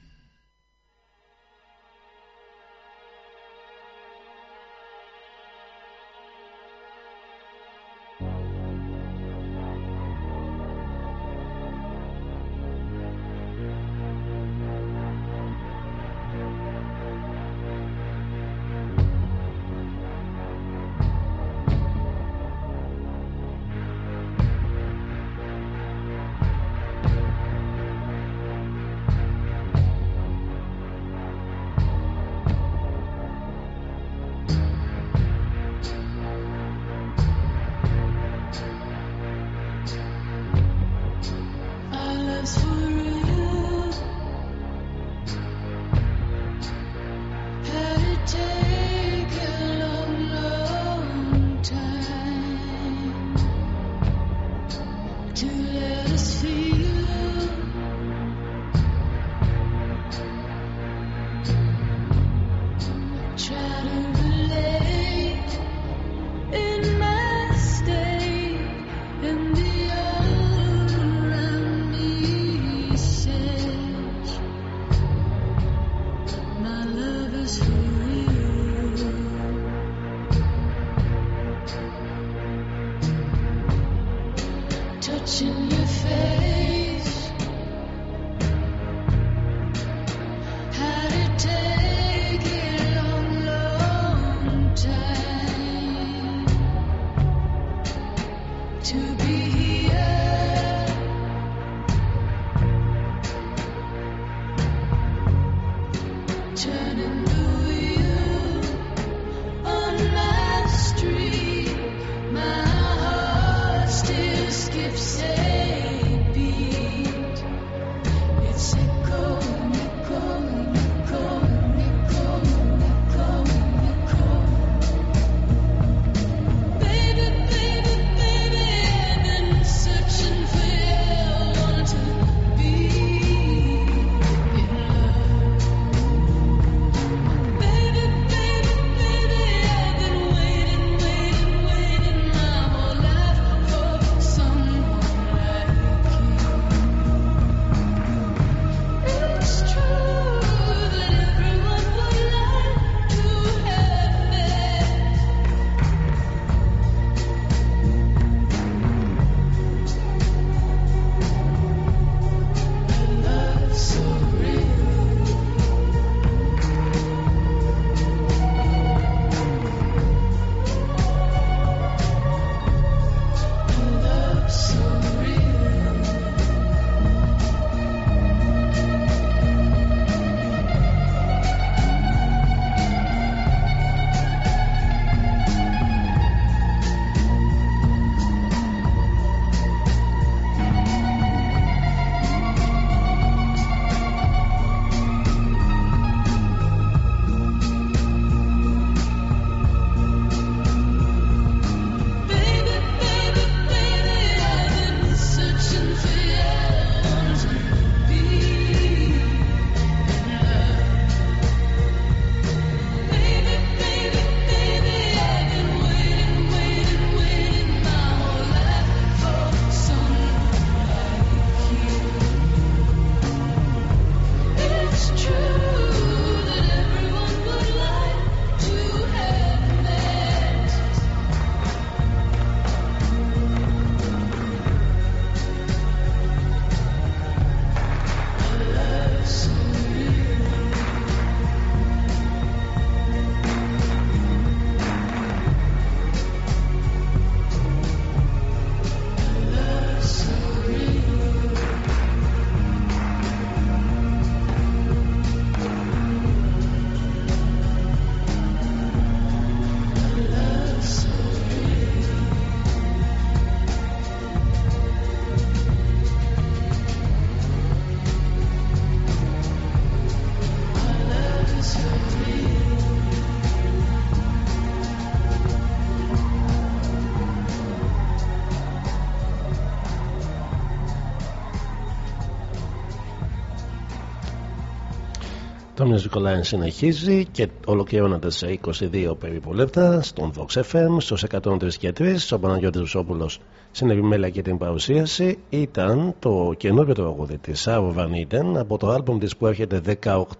Music Online συνεχίζει και ολοκληρώνεται σε 22 περίπου λεπτά στον Vox FM στους 103 και 3 ο Παναγιώτης Βουσόπουλος στην επιμέλεια και την παρουσίαση. Ήταν το καινούργιο τραγούδι της Sarah Van από το άλμπομ της που έρχεται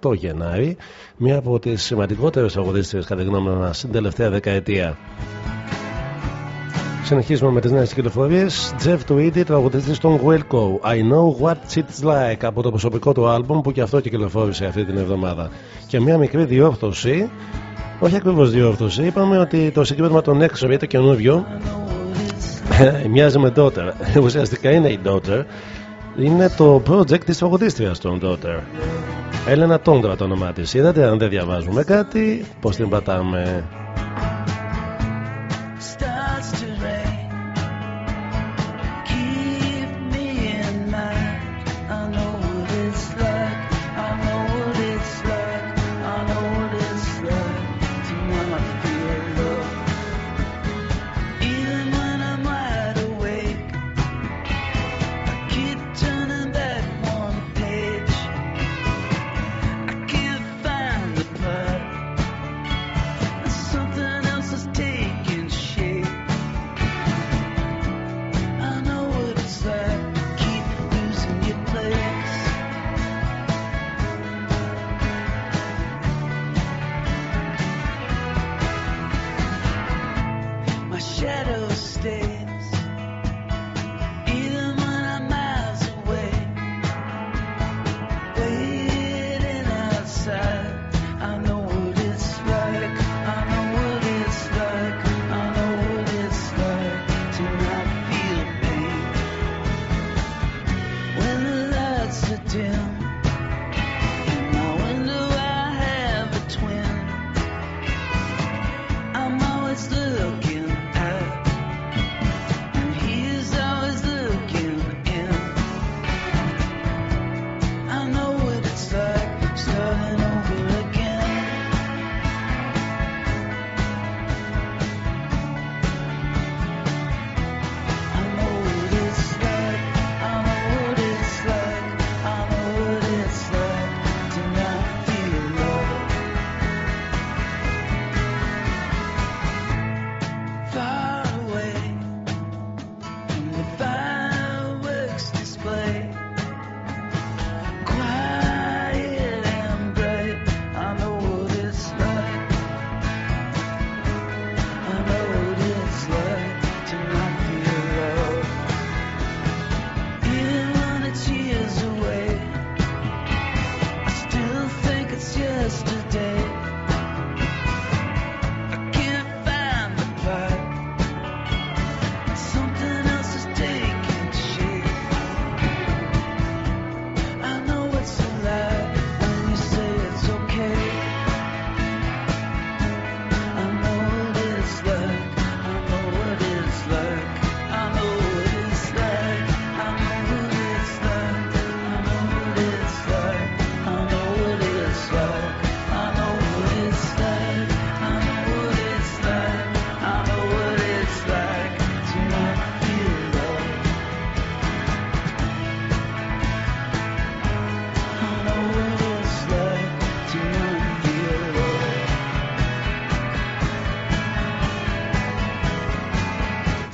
18 Γενάρη. Μια από τις σημαντικότερες τραγουδίστρες κατά γνώμη μας στην τελευταία δεκαετία. Συνεχίζουμε με τις νέες κυκλοφορίες. Jeff Tweedy, τραγουδιστής των Welcome, I Know What It's Like από το προσωπικό του αλμπουμ που και αυτό κυκλοφόρησε αυτή την εβδομάδα. Και μια μικρή διόρθωση όχι ακριβώς διόρθωση είπαμε ότι το συγκρότημα των X-Ray το καινούριο. [laughs] Μοιάζει με Daughter. [laughs] Ουσιαστικά είναι η Daughter. Είναι το project της τραγουδίστριας των Daughter. Έλενα Τόντρα το όνομά της. Είδατε αν δεν διαβάζουμε κάτι πως την πατάμε.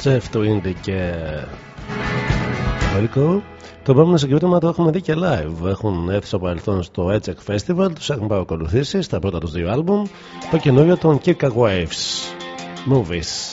Chef του Ιντι και Το επόμενο συγκρότημα το έχουμε δει και live. Έχουν έρθει στο παρελθόν στο Edgec Festival, τους έχουν παρακολουθήσει στα πρώτα τους δύο άλμπουμ. Το καινούριο των Kirk Waves Movies.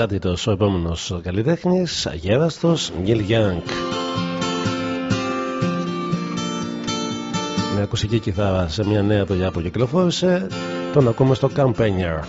Ανεξάρτητος ο επόμενος καλλιτέχνης, αγέραστος, Νίλ Γιάνγκ. Με ακουσική κιθάρα σε μια νέα δουλειά που κυκλοφόρησε, τον ακούμε στο Campaigner.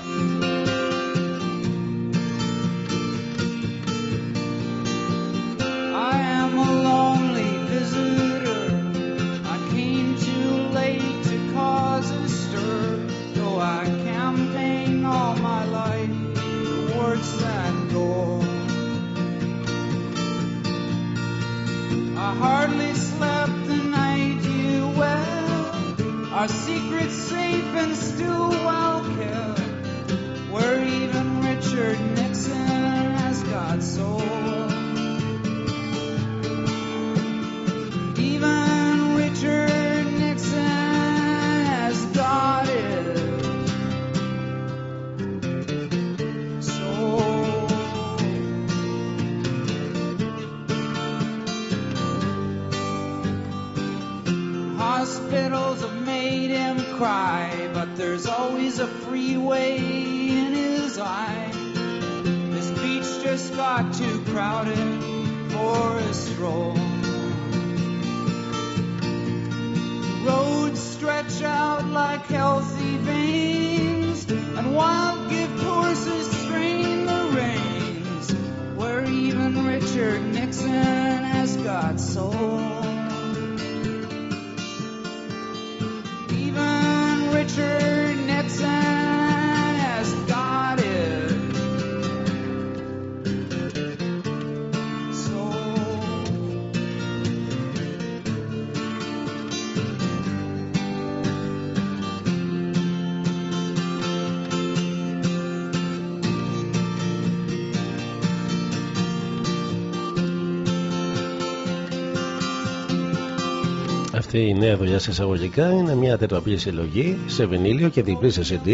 Αυτή η νέα δουλειά σε εισαγωγικά είναι μια τετραπλή συλλογή σε βινίλιο και διπλή σε CD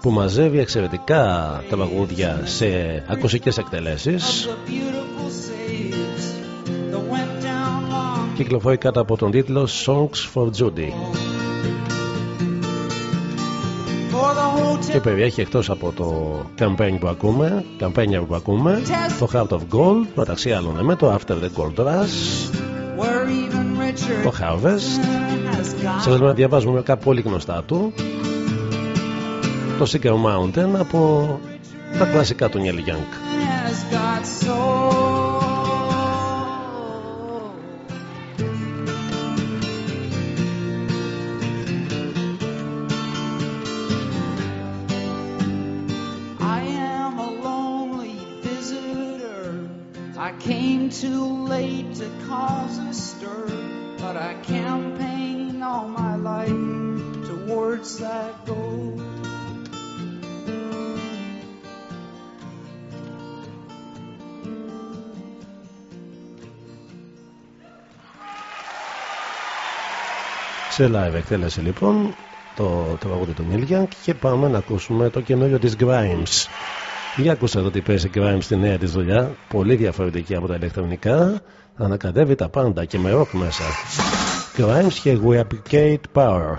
που μαζεύει εξαιρετικά τα τραγούδια σε ακουσικές εκτελέσεις beautiful saves that went down long κυκλοφορεί κάτω από τον τίτλο Songs for Judy for the hotel. και περιέχει εκτός από το campaign που ακούμε campaign που ακούμε το Heart of Gold μεταξύ άλλων με το After the Gold Rush Where even Richard το Harvest. Σε να διαβάζουμε κάποια πολύ γνωστά του. Το Seeker Mountain από τα κλασικά του Νιέλ Γιάνκ. Too late cause but I campaigned all my life towards that goal. Σε live εκτέλεση λοιπόν το τραγούδι του Neil Young και πάμε να ακούσουμε το καινούριο της Grimes. Για ακούστε εδώ τι παίζει Grimes στη νέα της δουλειά, πολύ διαφορετική από τα ηλεκτρονικά, ανακατεύει τα πάντα και με rock μέσα. Grimes και We Applicate Power.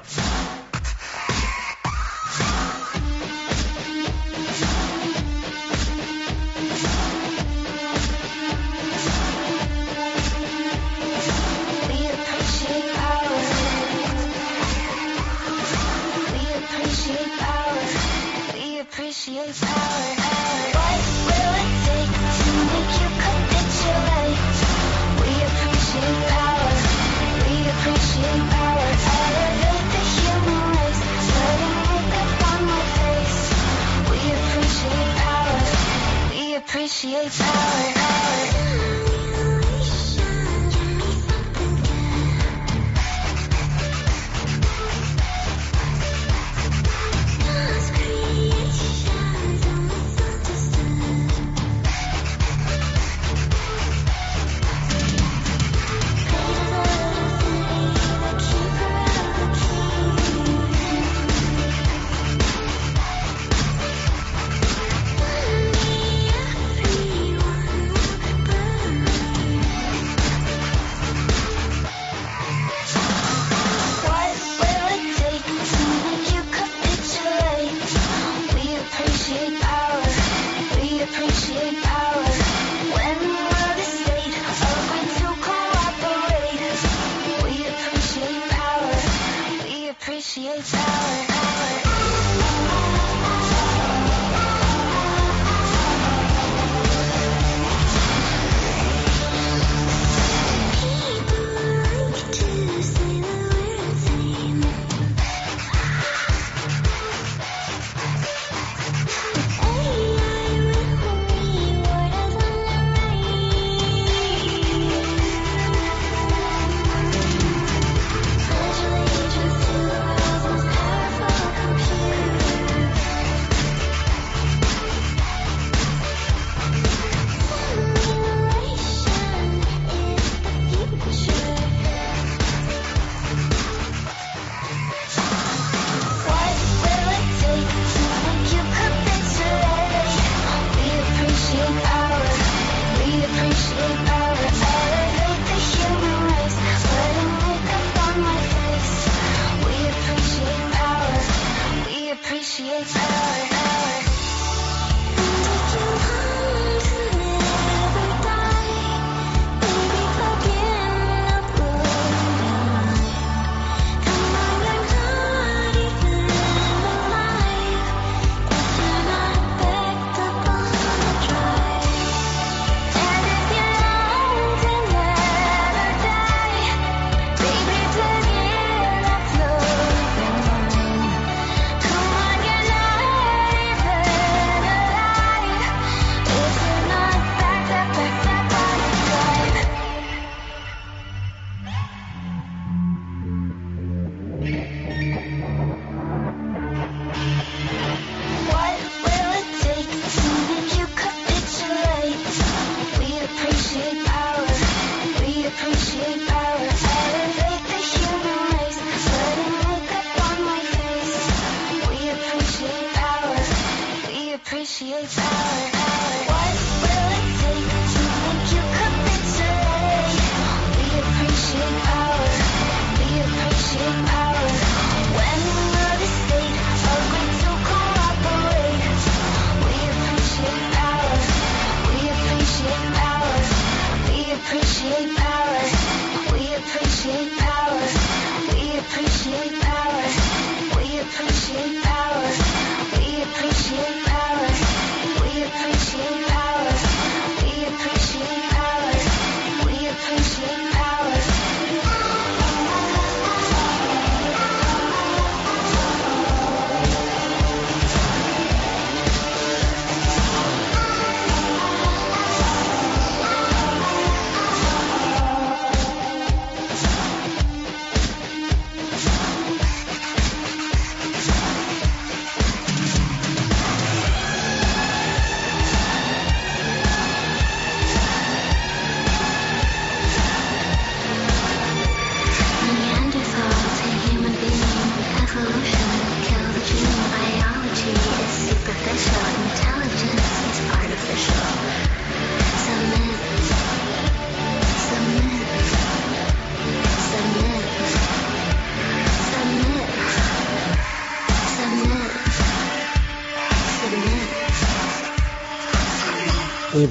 Eight.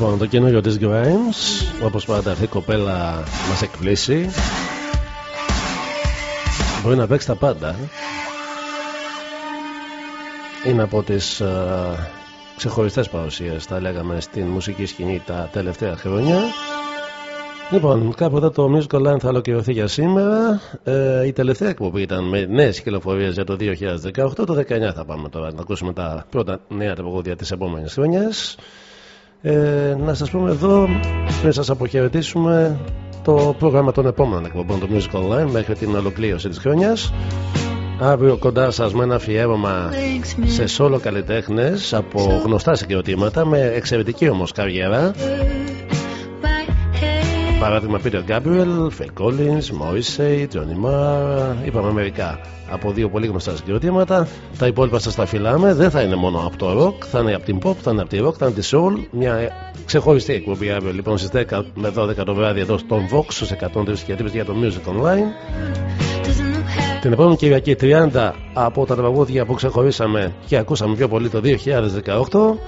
Λοιπόν, το καινούριο τη Grimes, όπως πάντα αυτή η κοπέλα μας εκπλήσει. Μπορεί να παίξει τα πάντα. Είναι από τις ε, ξεχωριστές παρουσίες, θα λέγαμε, στην μουσική σκηνή τα τελευταία χρόνια. Λοιπόν, κάπου εδώ το Musical Line θα ολοκληρωθεί για σήμερα. Ε, η τελευταία εκπομπή ήταν με νέες κυκλοφορίες για το 2018. Το 2019 θα πάμε τώρα να ακούσουμε τα πρώτα νέα τραγούδια της επόμενης χρονιάς. Ε, να σας πούμε εδώ, πριν σας αποχαιρετήσουμε, το πρόγραμμα των επόμενων εκπομπών του Music Online μέχρι την ολοκλήρωση της χρονιάς. Αύριο κοντά σας με ένα αφιέρωμα σε σόλο καλλιτέχνες από γνωστά συγκροτήματα με εξαιρετική όμως καριέρα. Παράδειγμα Peter Gabriel, Phil Collins, Morrissey, Johnny Marr, είπαμε μερικά από δύο πολύ γνωστά συγκροτήματα. Τα υπόλοιπα σας τα φυλάμε, δεν θα είναι μόνο από το rock, θα είναι από την pop, θα είναι από τη rock, θα είναι τη soul. Μια ξεχωριστή εκπομπή αύριο λοιπόν στις 10 με 12 το βράδυ εδώ στον Vox στους 103 και για το Music Online. Την επόμενη Κυριακή 30 από τα τραγούδια που ξεχωρίσαμε και ακούσαμε πιο πολύ το 2018.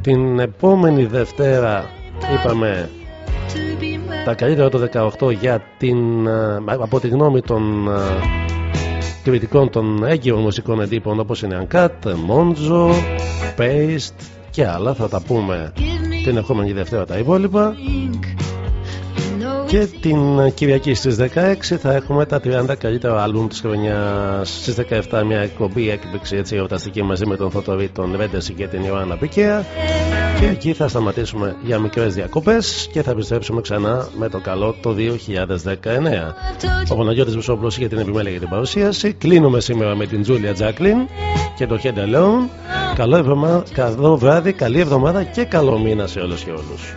Την επόμενη Δευτέρα είπαμε τα καλύτερα το 18 για την, ε, από τη γνώμη των ε, κριτικών των έγκυρων μουσικών εντύπων όπως είναι Uncut, Monzo, Paste και άλλα. Θα τα πούμε την επόμενη Δευτέρα τα υπόλοιπα και την Κυριακή στις 16 θα έχουμε τα 30 καλύτερα άλμπουμ της χρονιάς. Στις 17 μια εκπομπή έκπληξη έτσι εορταστική μαζί με τον Θωτορή, τον Ρέντεση και την Ιωάννα Πικέα και εκεί θα σταματήσουμε για μικρές διακοπές και θα επιστρέψουμε ξανά με το καλό το 2019 Ο Παναγιώτης Βουσόπουλος για την επιμέλεια για την παρουσίαση. Κλείνουμε σήμερα με την Τζούλια Τζάκλιν και το Head Alone καλό, εβδομα... καλό βράδυ, καλή εβδομάδα και καλό μήνα σε όλους και όλους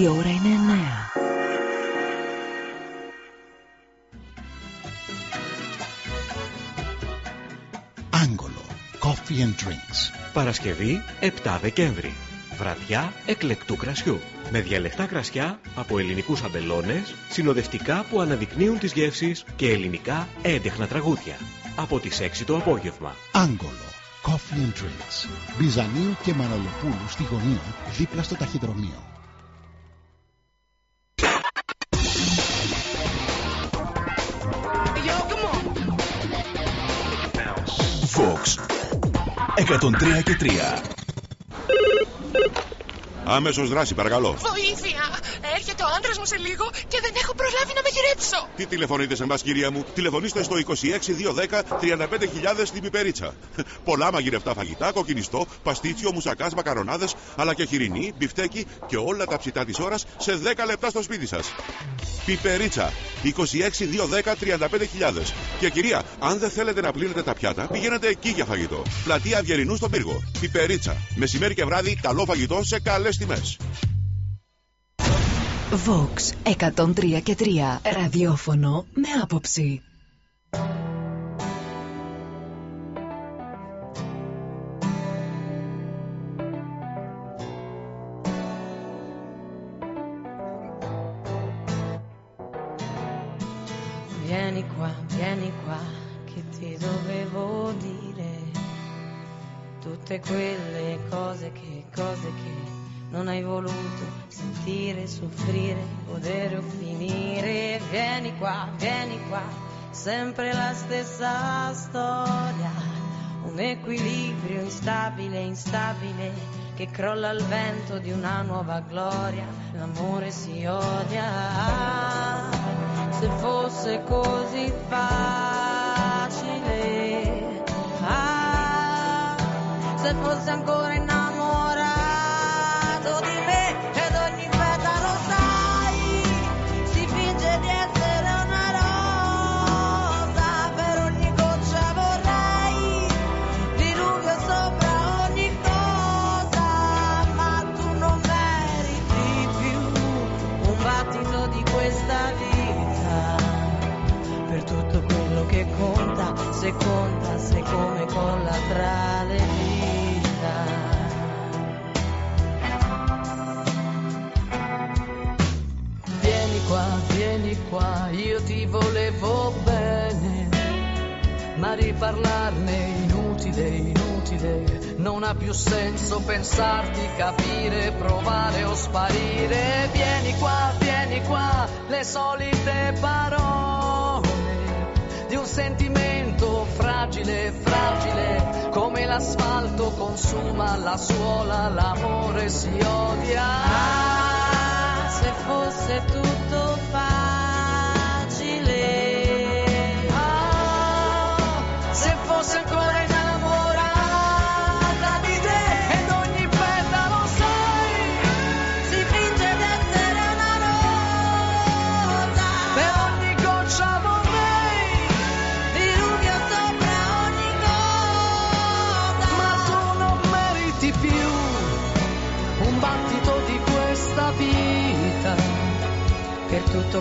Η ώρα είναι 9. Άγγολο. Coffee and Drinks. Παρασκευή 7 Δεκέμβρη. Βραδιά εκλεκτού κρασιού. Με διαλεκτά κρασιά από ελληνικούς αμπελώνες, συνοδευτικά που αναδεικνύουν τις γεύσεις και ελληνικά έντεχνα τραγούδια. Από τις 6 το απόγευμα. Άγγολο. Coffee and Drinks. Μπιζανίου και Μανολοπούλου στη γωνία δίπλα στο ταχυδρομείο. 103 και 3 Άμεσο δράση, παρακαλώ. Βοήθεια! Έρχεται ο άντρας μου σε λίγο και δεν έχω προλάβει να με γυρέψω. Τι τηλεφωνείτε σε εμάς, κυρία μου; Τηλεφωνήστε στο 26210 35000 στην πιπερίτσα. Πολλά μαγειρευτά φαγητά, κοκκινιστό, παστίτσιο, μουσακάς, μακαρονάδες, αλλά και χοιρινή, μπιφτέκι και όλα τα ψητά της ώρας σε 10 λεπτά στο σπίτι σας. Πιπερίτσα 26210 35000. Και κυρία, αν δεν θέλετε να πλύνετε τα πιάτα, πηγαίνετε εκεί για φαγητό. Πλατεία Αυγερινού στον πύργο. Πιπερίτσα. Μεσημέρι και βράδυ, καλό φαγητό σε καλές τιμές. Vox 103 και 3. Ραδιόφωνο με άποψη. Vieni qua, vieni qua, che ti dovevo dire tutte quelle cose che, cose che non hai voluto sentire, soffrire, godere o finire. Vieni qua, vieni qua, sempre la stessa storia, un equilibrio instabile, instabile, che crolla al vento di una nuova gloria. L'amore si odia, se fosse così facile. Ah, se fosse ancora innamorato tutto quello che conta se conta se come collaterale vita Vieni qua, vieni qua, io ti volevo bene, ma riparlarne inutile, inutile, non ha più senso pensarti, capire, provare o sparire. Vieni qua, vieni qua, le solite parole un sentimento fragile, fragile, come l'asfalto consuma la suola, l'amore si odia. Ah, se fosse tutto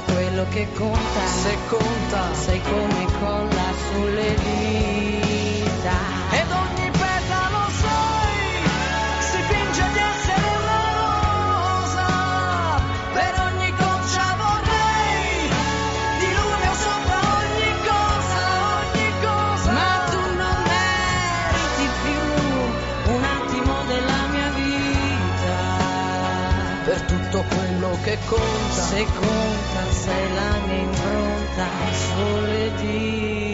quello che conta. Se conta. Sai come colla sulle dita. Ed ogni petalo sai si finge di essere una rosa. Per ogni goccia vorrei diluvio sopra ogni cosa ogni cosa. Ma tu non meriti più un attimo della mia vita. Per tutto quello che conta. Se conta sei la mia impronta sulle dita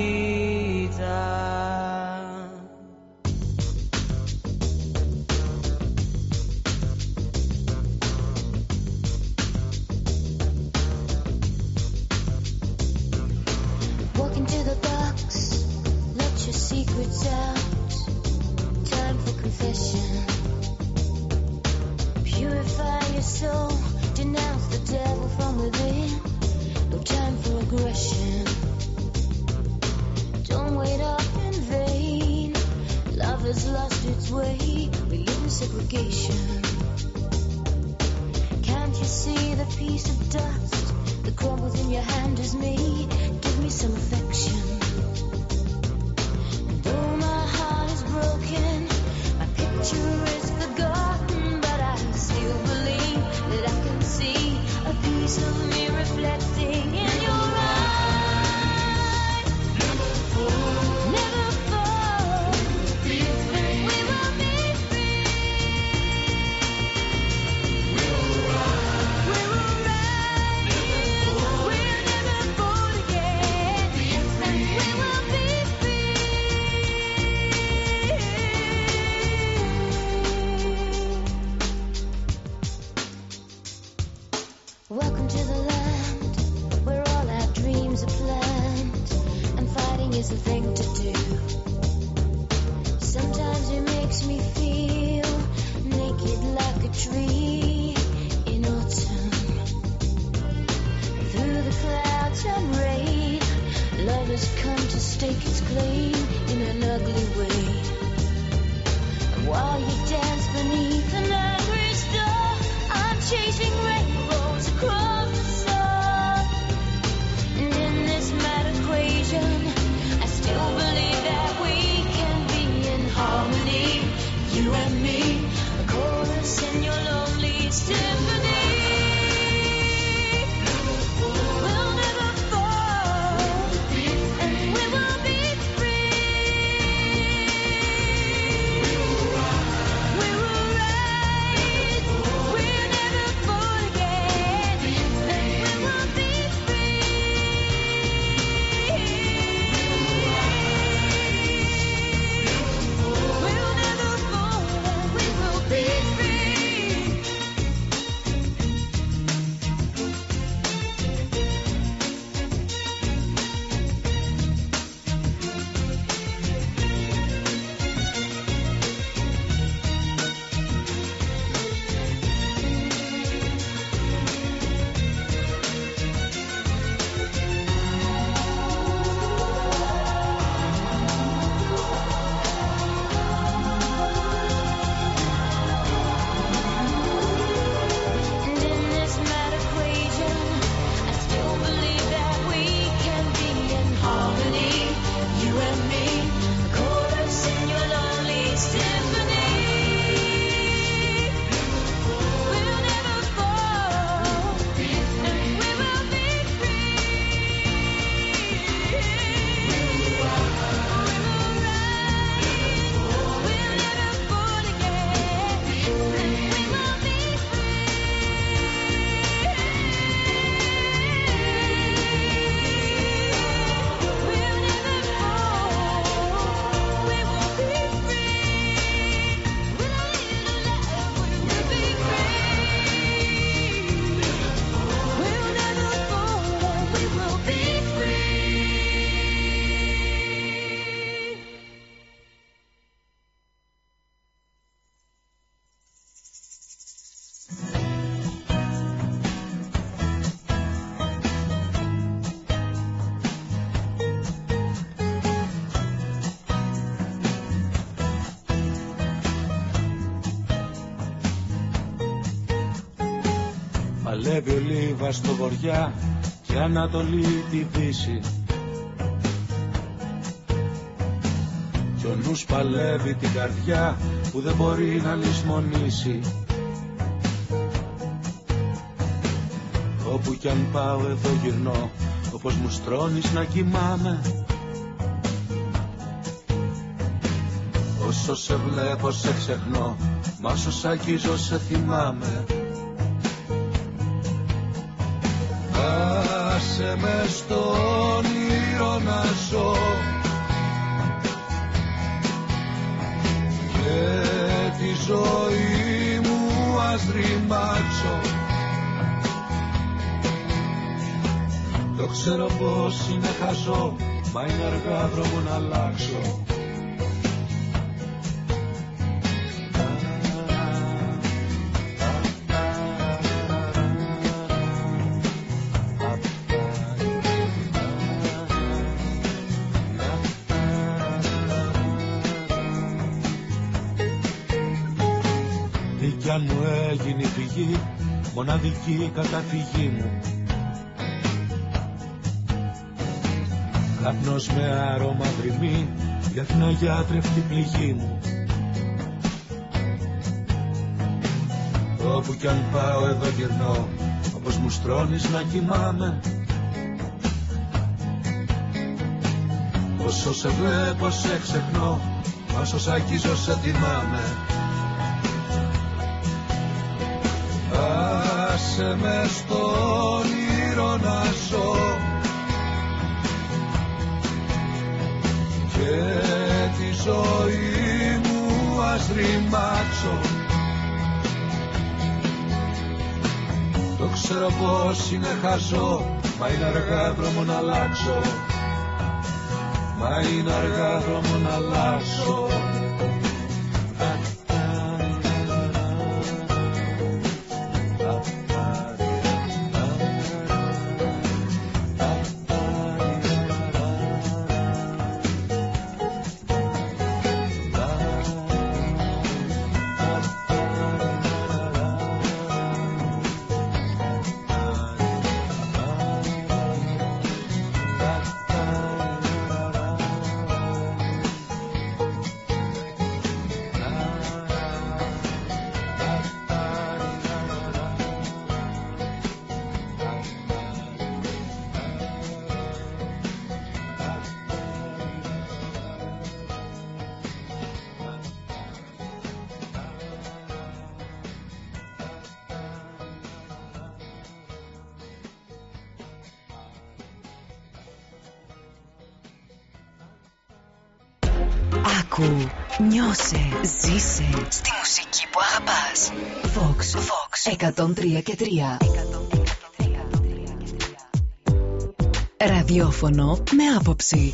the box, let your secrets out. Time for confession. Purify your soul, denounce the devil from within progression. Don't wait up in vain. Love has lost its way. We live in segregation. Can't you see the piece of dust? that crumbles in your hand is me. Give me some affection. Στο βοριά και Ανατολή τη δύση. Κι ο νους παλεύει την καρδιά που δεν μπορεί να λησμονήσει. Όπου κι αν πάω εδώ γυρνώ όπως μου στρώνεις να κοιμάμαι. Όσο σε βλέπω σε ξεχνώ, μα όσο σ' αγγίζω σε θυμάμαι. Ξέρω πως είναι χαζό, μα είναι αργά δρόμο να αλλάξω. Δικιά μου έγινε πηγή, μοναδική καταφυγή μου. Καπνός με άρωμα δρυμή για την αγιάτρευτη πληγή μου. Όπου κι αν πάω εδώ γυρνώ όπως μου στρώνεις να κοιμάμαι. Όσο σε βλέπω σε ξεχνώ Όσο σ' αγγίζω σε θυμάμαι Άσε με στο όνειρο να ζω Και τη ζωή μου ας ρημάξω. Το ξέρω πως είναι χαζό Μα είναι αργά δρόμο να αλλάξω. Μα είναι αργά δρόμο να αλλάξω Μετά τη ραδιόφωνο με άποψη.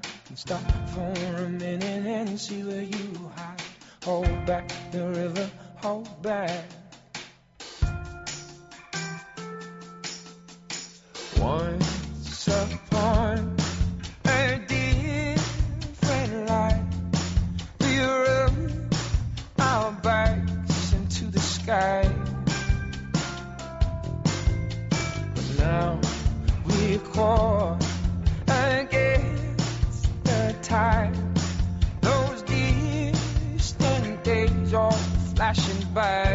can stop for a minute and see where you hide. Hold back the river, hold back. Once upon a different life, we rode our bikes into the sky. But now we're caught back.